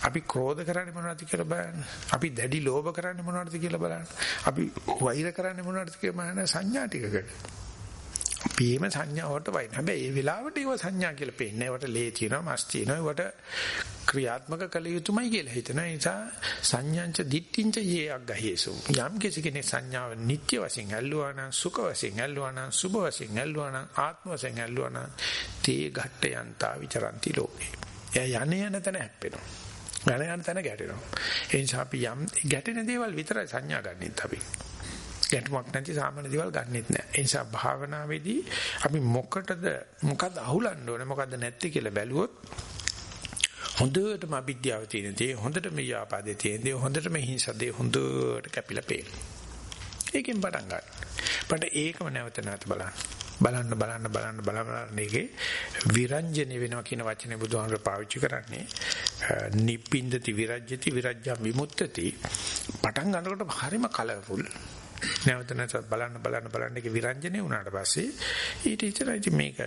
අපි ක්‍රෝධ කරන්නේ මොනවද කියලා බලන්න. අපි දැඩි ලෝභ කරන්නේ මොනවද කියලා බලන්න. අපි වෛර කරන්නේ මොනවද කියලා බලන්න සංඥා ටිකකට. අපේම සංඥාවට වයින්. හැබැයි ඒ වෙලාවට ඒව සංඥා කියලා පේන්නේ. ඒවට ලේ තියෙනවා, මස් තියෙනවා. ඒවට ක්‍රියාත්මක කළ යුතුමයි කියලා හිතන නිසා සංඥාංච දිට්ඨිංච යේ අග්ගහේසු. යම් කෙනෙක් සංඥාව නිත්‍ය වශයෙන් ඇල්ලුවා නම්, සුඛ වශයෙන් ඇල්ලුවා නම්, සුභ වශයෙන් ඇල්ලුවා නම්, ආත්ම වශයෙන් ඇල්ලුවා නම්, තේ ඝට්ට යන්තා විචරಂತಿ ලෝකේ. එයා යන්නේ යන තැන හැප්පෙනවා. යන යන තැන ගැටෙනවා. ඒ නිසා අපි යම් ගැටෙන දේවල් විතරයි සංඥා ගන්නෙත් අපි. ගැටුමක් නැති සාමාන්‍ය දේවල් ගන්නෙත් නෑ. ඒ නිසා භාවනාවේදී අපි මොකටද මොකද්ද අහුලන්න ඕනේ මොකද්ද නැත්තේ කියලා බැලුවොත් හොඳටම අවිද්‍යාව තියෙන දේ හොඳටම ව්‍යාපාදේ තියෙන දේ හොඳටම හිංසදේ හොඳට කැපිලා පේනවා. ඒකෙන් පටන් ගන්න. බට ඒකම නැවත නැවත බලන්න. බලන්න බලන්න බලන්න බලන්න මේකේ විරංජන වෙනවා කියන වචනේ බුදුහාමර පාවිච්චි කරන්නේ නිප්පින්දති විරජ්‍යති විරජ්‍යම් විමුක්තති පටන් ගන්නකොට හරිම කලර්ෆුල් නැවත නැවත බලන්න බලන්න බලන්න ඒක විරංජනේ වුණාට පස්සේ ඊට ඉතරයි මේක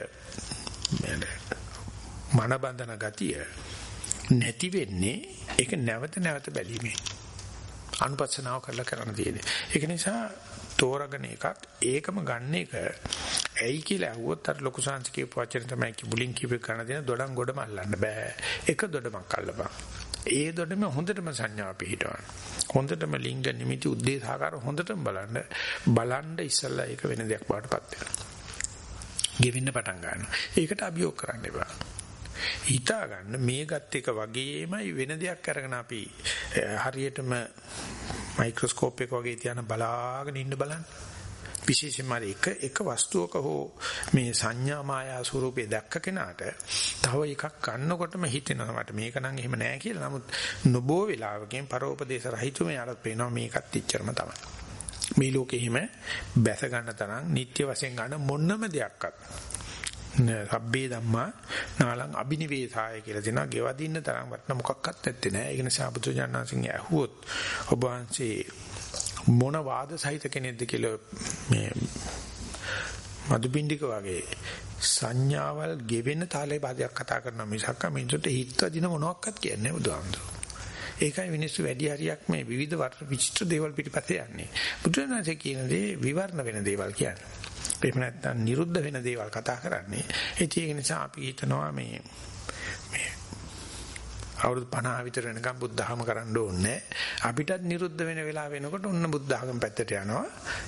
මන බඳන ගතිය නැති වෙන්නේ ඒක නැවත නැවත බැලීමේ අනුපස්සනාව කරලා කරන්න තියෙන්නේ. ඒක නිසා තෝරගෙන එකක් ඒකම ගන්න එක ඇයි කියලා අහුවොත් අර ලොකු සංස්කෘතික වචන තමයි කිඹුලින් කිව්ව කරන දේ දොඩම් ගොඩම අල්ලන්න බෑ. එක දොඩමක් අල්ලපන්. ඒ දොඩම හොඳටම සංඥා පිහිටවන්න. හොඳටම ලිංග නිමිති උද්දේශාකාර හොඳටම බලන්න. බලන්න ඉස්සල්ලා ඒක වෙන දෙයක් බාටපත් වෙනවා. ගෙවෙන්න පටන් ගන්නවා. ඒකට අභියෝග කරන්න එපා. හිතා ගන්න මේකත් එක වගේමයි වෙන දෙයක් අරගෙන අපි හරියටම මයික්‍රොස්කෝප් එක වගේ තියන බලාගෙන ඉන්න බලන්න. විශේෂයෙන්ම එක එක වස්තුවක හෝ මේ සංඥා මායා ස්වරූපේ දැක්ක කෙනාට තව එකක් ගන්නකොටම හිතෙනවා මට මේක නම් එහෙම නෑ කියලා. නමුත් නොබෝ වෙලාවකින් පරෝපදේශ රහිතව යාට පේනවා මේකත් ඉච්චරම තමයි. මේ ලෝකෙ හිම බැස ගන්න තරම් නිත්‍ය වශයෙන් ගන්න මොනම දෙයක්වත් සබ්බේ ධම්මා නාලං අබිනිවේසාය කියලා දෙනවා. ගෙවදින්න තරම් වටන මොකක්වත් නැත්තේ නෑ. ඒ නිසා බුදුජානනාංශගේ ඇහුවොත් ඔබ වහන්සේ මොන වාද සහිත කෙනෙක්ද කියලා මේ මදුපිණ්ඩික වගේ සංඥාවල් ගෙවෙන තාලේ පාදයක් කතා කරන මිසක් මිනිසුන්ට හිත දින මොනවත් කියන්නේ බුදුහාමුදුරුවෝ. ඒකයි මිනිස්සු වැඩි හරියක් මේ විවිධ වර්ණ විචිත්‍ර දේවල් පිටිපස්සේ යන්නේ. බුදුරජාණන්සේ කියන දේ විවරණ වෙන දේවල් කියන්නේ. එහෙම නැත්නම් නිරුද්ධ වෙන දේවල් කතා කරන්නේ. ඒක නිසා අපි හිතනවා මේ මේ අවුරුදු 50 විතර වෙනකම් බුද්ධ ධර්ම කරන්න ඕනේ. අපිටත් නිරුද්ධ වෙන වෙලාව වෙනකොට ඔන්න බුද්ධ ධර්ම පැත්තට යනවා.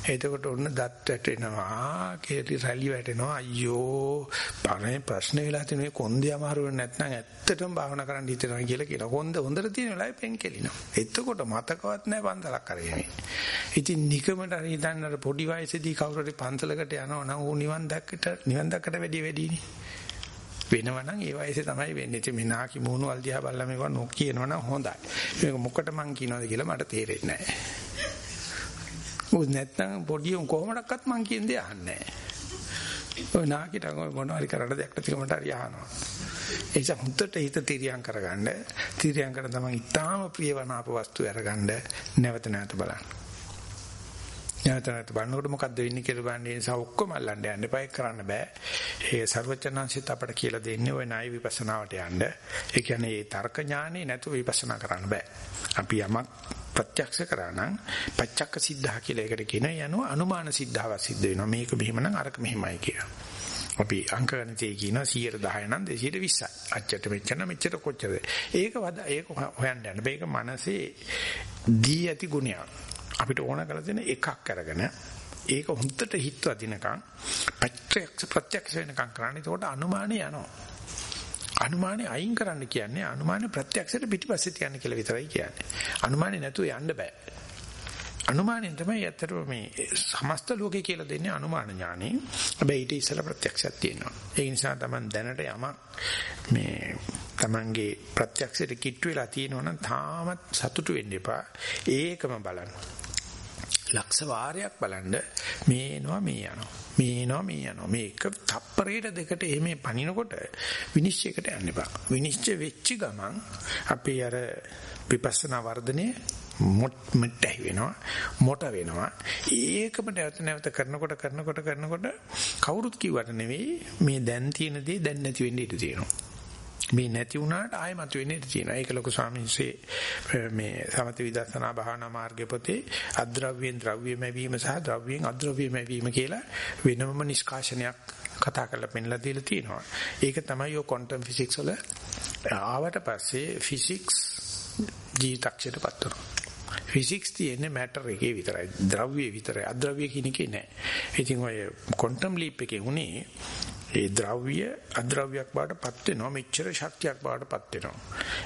එතකොට ඔන්න දත් වැටෙනවා, කේලි රැලි වැටෙනවා. අයියෝ, පරේ ප්‍රශ්න වෙලා තියෙන කොන්දේ අමාරු වෙන්නේ නැත්නම් ඇත්තටම භාවනා කරන්න හිතනවා කියලා කියන කොන්ද හොඳට තියෙන වෙලාවෙ පෙන් කෙලිනවා. එතකොට මතකවත් නැහැ පන්සලක් කරේ ඉතින් නිකමට හිතන්න අර පොඩි වයසේදී කවුරු හරි පන්සලකට යනවා නම් ඌ නිවන් දැක්කට නිවන් දැක්කට වැඩි වැඩිනේ. වෙනවනම් ඒ වයසේ තමයි වෙන්නේ. ඉතින් මේ නාකි මූණු වල් දිහා බලලා මේවා නොක් කියනවනම් හොඳයි. මේක මොකට මං කියනවද කියලා මට තේරෙන්නේ නැහැ. මොකද නැත්තම් පොඩි උන් කොහොමඩක්වත් මං කියන දේ අහන්නේ නැහැ. ඔය නාකිට මොනවා හරි කරන්න දෙයක් නැතිකම මට හරි අහනවා. ඒ නිසා හුද්දට හිත තිරියම් කරගන්න. තිරියම් කරන තමයි ඊටාම ප්‍රියවනාප වස්තු අරගන්න නැවත නැවත බලන්න. නැතත් බලනකොට මොකද්ද වෙන්නේ කියලා බලන්නේ නිසා ඔක්කොම අල්ලන්න යන්න එපා ඒක කරන්න බෑ. ඒ ਸਰවචනංශිත අපට කියලා දෙන්නේ ওই ණය විපස්සනාවට යන්න. ඒ කියන්නේ ඒ තර්ක ඥානෙ නැතුව විපස්සනා කරන්න බෑ. අපි යමක් ප්‍රත්‍යක්ෂ කරා නම් පච්චක්ක සිද්ධා කියලා ඒකට කියන යනු අනුමාන සිද්ධාව සිද්ධ වෙනවා. මේක මෙහෙමනම් අරක මෙහෙමයි කියලා. අපි අංක ගණිතයේ කියනවා 110 නම් 220යි. අච්චට මෙච්චර මෙච්චර කොච්චරද? ඒක වද ඒක හොයන්න යන්න. මේක මනසේ දී ඇති ගුණයක්. අපිට ඕන කරලා තියෙන එකක් අරගෙන ඒක හොඳට හිත වදිනකම් ප්‍රත්‍යක්ෂ ප්‍රත්‍යක්ෂ වෙනකම් කරන්නේ. ඒකට අනුමානේ යනවා. අනුමානේ අයින් කරන්න කියන්නේ අනුමානේ ප්‍රත්‍යක්ෂයට පිටිපස්සේ තියන්න කියලා විතරයි කියන්නේ. අනුමානේ නැතුව යන්න බෑ. අනුමානෙන් තමයි ඇත්තටම මේ සමස්ත ලෝකේ කියලා දෙන්නේ අනුමාන ඥානෙ. හැබැයි ඊට ඉස්සෙල්ලා ප්‍රත්‍යක්ෂයක් තියෙනවා. ඒ නිසා තමයි දැනට යමක් මේ Tamange ප්‍රත්‍යක්ෂයට කිට්ටු වෙලා තියෙනවා නම් තාමත් සතුටු වෙන්න එපා. ඒකම බලන්න. ලක්ෂ වාරයක් බලන්න මේ එනවා මේ යනවා මේ එනවා මේ යනවා මේ එක තප්පරයට දෙකට එහෙම පනිනකොට විනිශ්චයකට යන්න එපා. විනිශ්චය වෙච්ච ගමන් අපේ අර විපස්සනා වර්ධනයේ මොට්ටයි වෙනවා මොට වෙනවා. ඒකම නැවත නැවත කරනකොට කරනකොට කරනකොට කවුරුත් කිව්වට නෙවෙයි මේ දැන් තියෙන දේ දැන් නැති වෙන්න ඉඩ තියෙනවා. මේ නැති වුණාට ආයෙ මතුවෙන්නේ තියෙනවා. ඒක ලොකු ස්වාමීන්සේ මේ සමත විදර්ශනා භාවනා මාර්ගය පොතේ අද්‍රව්‍යෙන් ද්‍රව්‍යම වීම සහ ද්‍රව්‍යයෙන් අද්‍රව්‍යම වීම කියලා වෙනම නිෂ්කාශනයක් කතා කරලා පෙන්ලා දීලා තියෙනවා. ඒක තමයි ඔය ක්වොන්ටම් ෆිසික්ස් වල ආවට පස්සේ ෆිසික්ස් ජීවිතක්ෂයටපත් වෙනවා. ෆිසික්ස් තියෙන්නේ මැටර් එකේ විතරයි. ද්‍රව්‍ය විතරයි. අද්‍රව්‍ය කියන එකේ නෑ. ඉතින් ඔය ක්වොන්ටම් ලීප් එකේ උනේ ඒ ද්‍රව්‍ය අද්‍රව්‍යයක් බවට පත් වෙනවා මෙච්චර ශක්තියක් බවට පත් වෙනවා.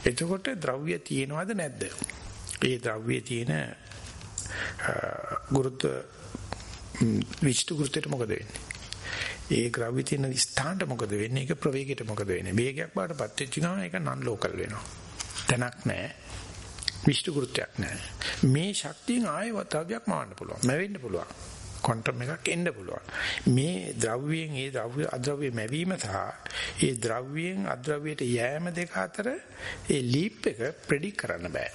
එතකොට ද්‍රව්‍ය තියෙනවද නැද්ද? ඒ ද්‍රව්‍ය තියෙන ගුරුත්ව විචිතු ගුරුත්වයට මොකද වෙන්නේ? ඒ ද්‍රව්‍ය තියෙන ස්ථානට මොකද වෙන්නේ? ඒක ප්‍රවේගයට මොකද වෙන්නේ? වේගයක් බවට පත් වෙච්ච ගමන් ඒක නන් ලෝකල් වෙනවා. තැනක් නැහැ. විචිතු ගුරුත්වයක් නැහැ. මේ ශක්තියෙන් ආයෙ වතාවයක් මාවන්න පුළුවන්. මැවෙන්න පුළුවන්. ක්වොන්ටම් එකක් එන්න පුළුවන්. මේ ද්‍රව්‍යයෙන් ඒ ද්‍රව්‍ය අද්‍රව්‍ය මැවීම සහ ඒ ද්‍රව්‍යයෙන් අද්‍රව්‍යයට යෑම දෙක අතර ඒ ලීප් එක ප්‍රෙඩික් කරන්න බෑ.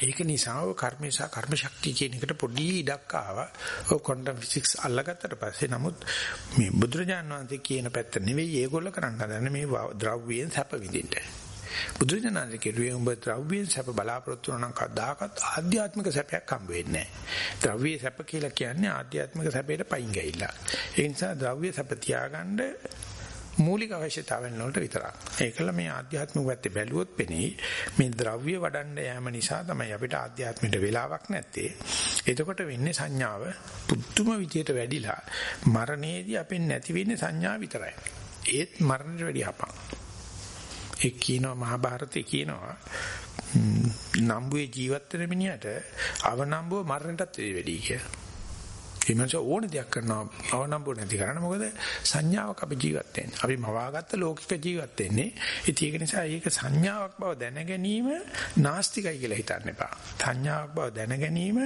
ඒක නිසා ඔය කර්මේ සහ කර්ම ශක්තිය කියන එකට පොඩි ඉඩක් ආවා. ඔය ක්වොන්ටම් ෆිසික්ස් අල්ලගත්තට පස්සේ නමුත් මේ බුදුරජාණන් වහන්සේ කියන පැත්ත නෙවෙයි ඒගොල්ලෝ කරන්න හදන්නේ මේ ද්‍රව්‍යයෙන් සැප විඳින්න. බුදුරජාණන් කිරුවේ උඹ ද්‍රව්‍යයෙන් සැප බලාපොරොත්තු වෙන නම් කවදාකවත් ආධ්‍යාත්මික සැපයක් හම්බ වෙන්නේ නැහැ. ද්‍රව්‍ය සැප කියලා කියන්නේ ආධ්‍යාත්මික සැපයට පයින් ගිහිල්ලා. ඒ නිසා ද්‍රව්‍ය සැප තියාගන්න මූලික අවශ්‍යතාවයන් වලට විතරක්. ඒකල මේ ආධ්‍යාත්මික පැත්තේ බැලුවොත් පෙනේ මේ ද්‍රව්‍ය වඩන්න යෑම නිසා තමයි අපිට ආධ්‍යාත්මයට වෙලාවක් නැත්තේ. එතකොට වෙන්නේ සංඥාව පුදුම විදියට වැඩිලා මරණයේදී අපෙන් නැති වෙන්නේ සංඥා විතරයි. ඒත් මරණයට වැඩි හපක්. ඒ කියනවා මහාභාරතේ කියනවා නම්බුවේ ජීවත් වෙන මිනිහට අවනම්බුව මරණයටත් වැඩි කියලා. ඒ මනස ඕන දෙයක් කරනවා අවනම්බුව නැති කරන්න මොකද සංඥාවක් අපි ජීවත් වෙන්නේ. අපි මවාගත්ත ලෞකික ජීවත් වෙන්නේ. ඉතින් ඒක නිසා ඒක සංඥාවක් බව දැන ගැනීම නාස්තිකයි කියලා හිතන්න එපා. සංඥාවක් බව දැන ගැනීම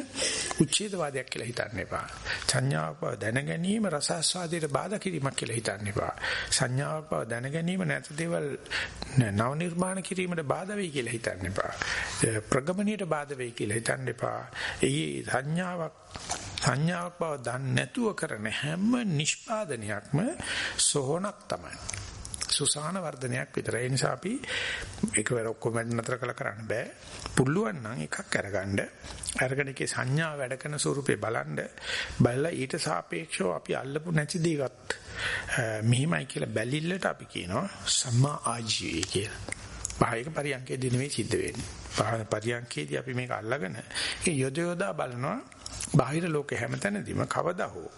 උච්ඡේදවාදයක් කියලා හිතන්න එපා. සංඥාවක් බව දැන ගැනීම රසාස්වාදයට බාධා කිරීමක් කියලා හිතන්න එපා. සංඥාවක් බව දැන ගැනීම නැත දේවල් නව නිර්මාණ කිරීමට බාධා වෙයි කියලා හිතන්න එපා. ප්‍රගමණයට බාධා වෙයි කියලා හිතන්න එපා. ඒ සංඥාවක් සංඥාවක් බව දන්නේ නැතුව කරන හැම නිෂ්පාදනයක්ම සෝහනක් තමයි. සුසාන වර්ධනයක් විතරයි. ඒ නිසා අපි එකවර ඔක්කොම නතර කළ කරන්න බෑ. පුළුවන් නම් එකක් අරගන්න. අරගෙන ඒකේ සංඥා වැඩ කරන ස්වරූපේ බලන්න. බලලා ඊට සාපේක්ෂව අපි අල්ලපු නැති දේවත් මෙහිමයි කියලා බැලිල්ලට අපි කියනවා සම්මා ආජීවය කියලා. බාහිර පරියන්කේදී නෙමෙයි සිද්ධ වෙන්නේ. පරියන්කේදී අපි මේක අල්ලගෙන ඒ යොද යොදා බලනවා බාහිර ලෝකේ හැමතැනදීම කවදා හෝ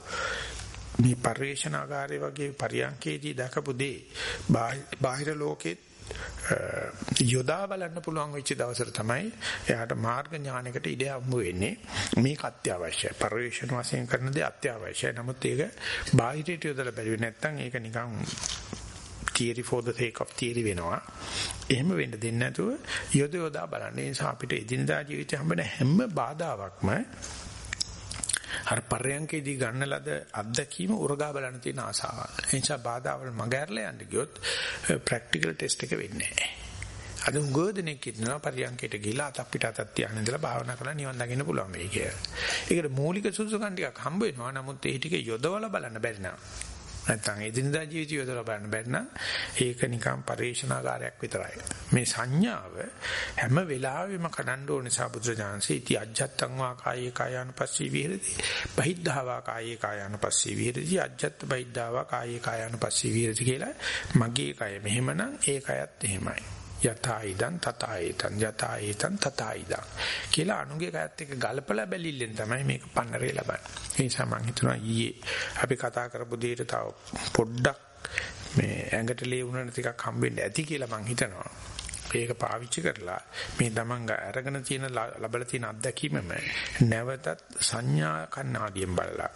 මේ පරිේශනාකාරය වගේ පරියන්කේදී දැකපු දේ බාහිර ලෝකෙත් යොදා බලන්න පුළුවන් වෙච්ච දවසට තමයි එයාට මාර්ග ඥානයකට ඉඩ හම්බ වෙන්නේ මේක අත්‍යවශ්‍යයි පරිවේෂණ වශයෙන් කරන දේ අත්‍යවශ්‍යයි නමුත් ඒක බාහිරට යොදලා බැලුවේ නැත්නම් ඒක නිකන් theory for the sake of theory වෙනවා. එහෙම වෙන්න දෙන්නේ නැතුව යොද යොදා බලන්න. ඒ නිසා අපිට එදිනදා ජීවිතේ හම්බෙන හැම බාධාවක්ම අර පරයන්කේදී ගන්න ලද අත්දැකීම උරගා බලන්න තියෙන ආසාව. ඒ නිසා බාධාවල් මගහැරලා යන්න ගියොත් ප්‍රැක්ටිකල් ටෙස්ට් එක වෙන්නේ නැහැ. අද උගෝදෙනෙක් ඉන්නවා පරියන්කයට ගිහිලා අත අපිට අතක් තියාගෙන ඉඳලා භාවනා කරලා නිවන් දකින්න පුළුවන් වෙයි කියලා. ඒකට මූලික සුසුකම් ටිකක් හම්බ වෙනවා. නමුත් ඒ ටික යොදවලා බලන්න බැරි නෑ. නැත්නම් එදිනදා ජීවිතය යොදලා බලන්න බැන්නම් ඒක නිකම් පරිේශනාකාරයක් විතරයි. මේ සංඥාව හැම වෙලාවෙම කඩන්න ඕන නිසා බුදුරජාන්සේ ඉති අජ්ජත්තං වා කායේ කායානුපස්සී විහෙරති. බහිද්ධාවා කායේ කායානුපස්සී විහෙරති. අජ්ජත් බහිද්ධාවා කායේ කායානුපස්සී විහෙරති කියලා මගේ කය මෙහෙමනම් ඒ කයත් එහෙමයි. යතයිදන් තතයිතන් යතයිතන් තතයිදන් කියලා අනුගේ කයත් එක්ක ගලපලා බැලිල්ලෙන් තමයි මේක පන්නරේ ලබන්නේ. ඒ නිසා මම හිතනවා ඊයේ අපි කතා කරපු දෙයට තව පොඩ්ඩක් මේ ඇඟට ලේ උනන ටිකක් හම්බෙන්න ඇති කියලා මම හිතනවා. ඒක පාවිච්චි කරලා මේ තමන් අරගෙන තියෙන ලබලා තියෙන අත්දැකීමම නැවතත් සංඥා කන්නාඩියෙන් බලලා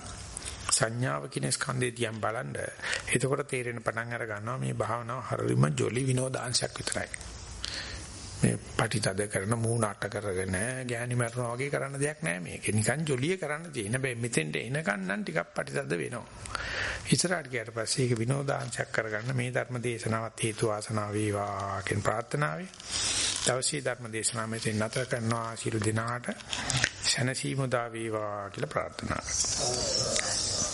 සංඥාව කියන ස්කන්ධය දිහා බලන්න එතකොට තේරෙන පටන් අර ගන්නවා මේ භාවනාව හරියම ජොලි විනෝදාංශයක් විතරයි මේ පටිතද කරන මූණ අට කරගෙන ගෑණි මරනවා වගේ කරන්න දෙයක් නෑ මේක. නිකන් ජොලිය කරන්න තියෙන. හැබැයි මෙතෙන්ට එනකන් නම් ටිකක් පටිතද වෙනවා. ඉස්සරහට ගියාට පස්සේ ඒක විනෝදාංශයක් කරගන්න මේ ධර්ම දේශනාවත් හේතු වාසනා වේවා කියන ප්‍රාර්ථනාවයි. දවසේ ධර්ම දේශනාව මෙතෙන් නැතර කරනවා සියලු දිනාට සනසීමුදා වේවා කියලා ප්‍රාර්ථනා කරනවා.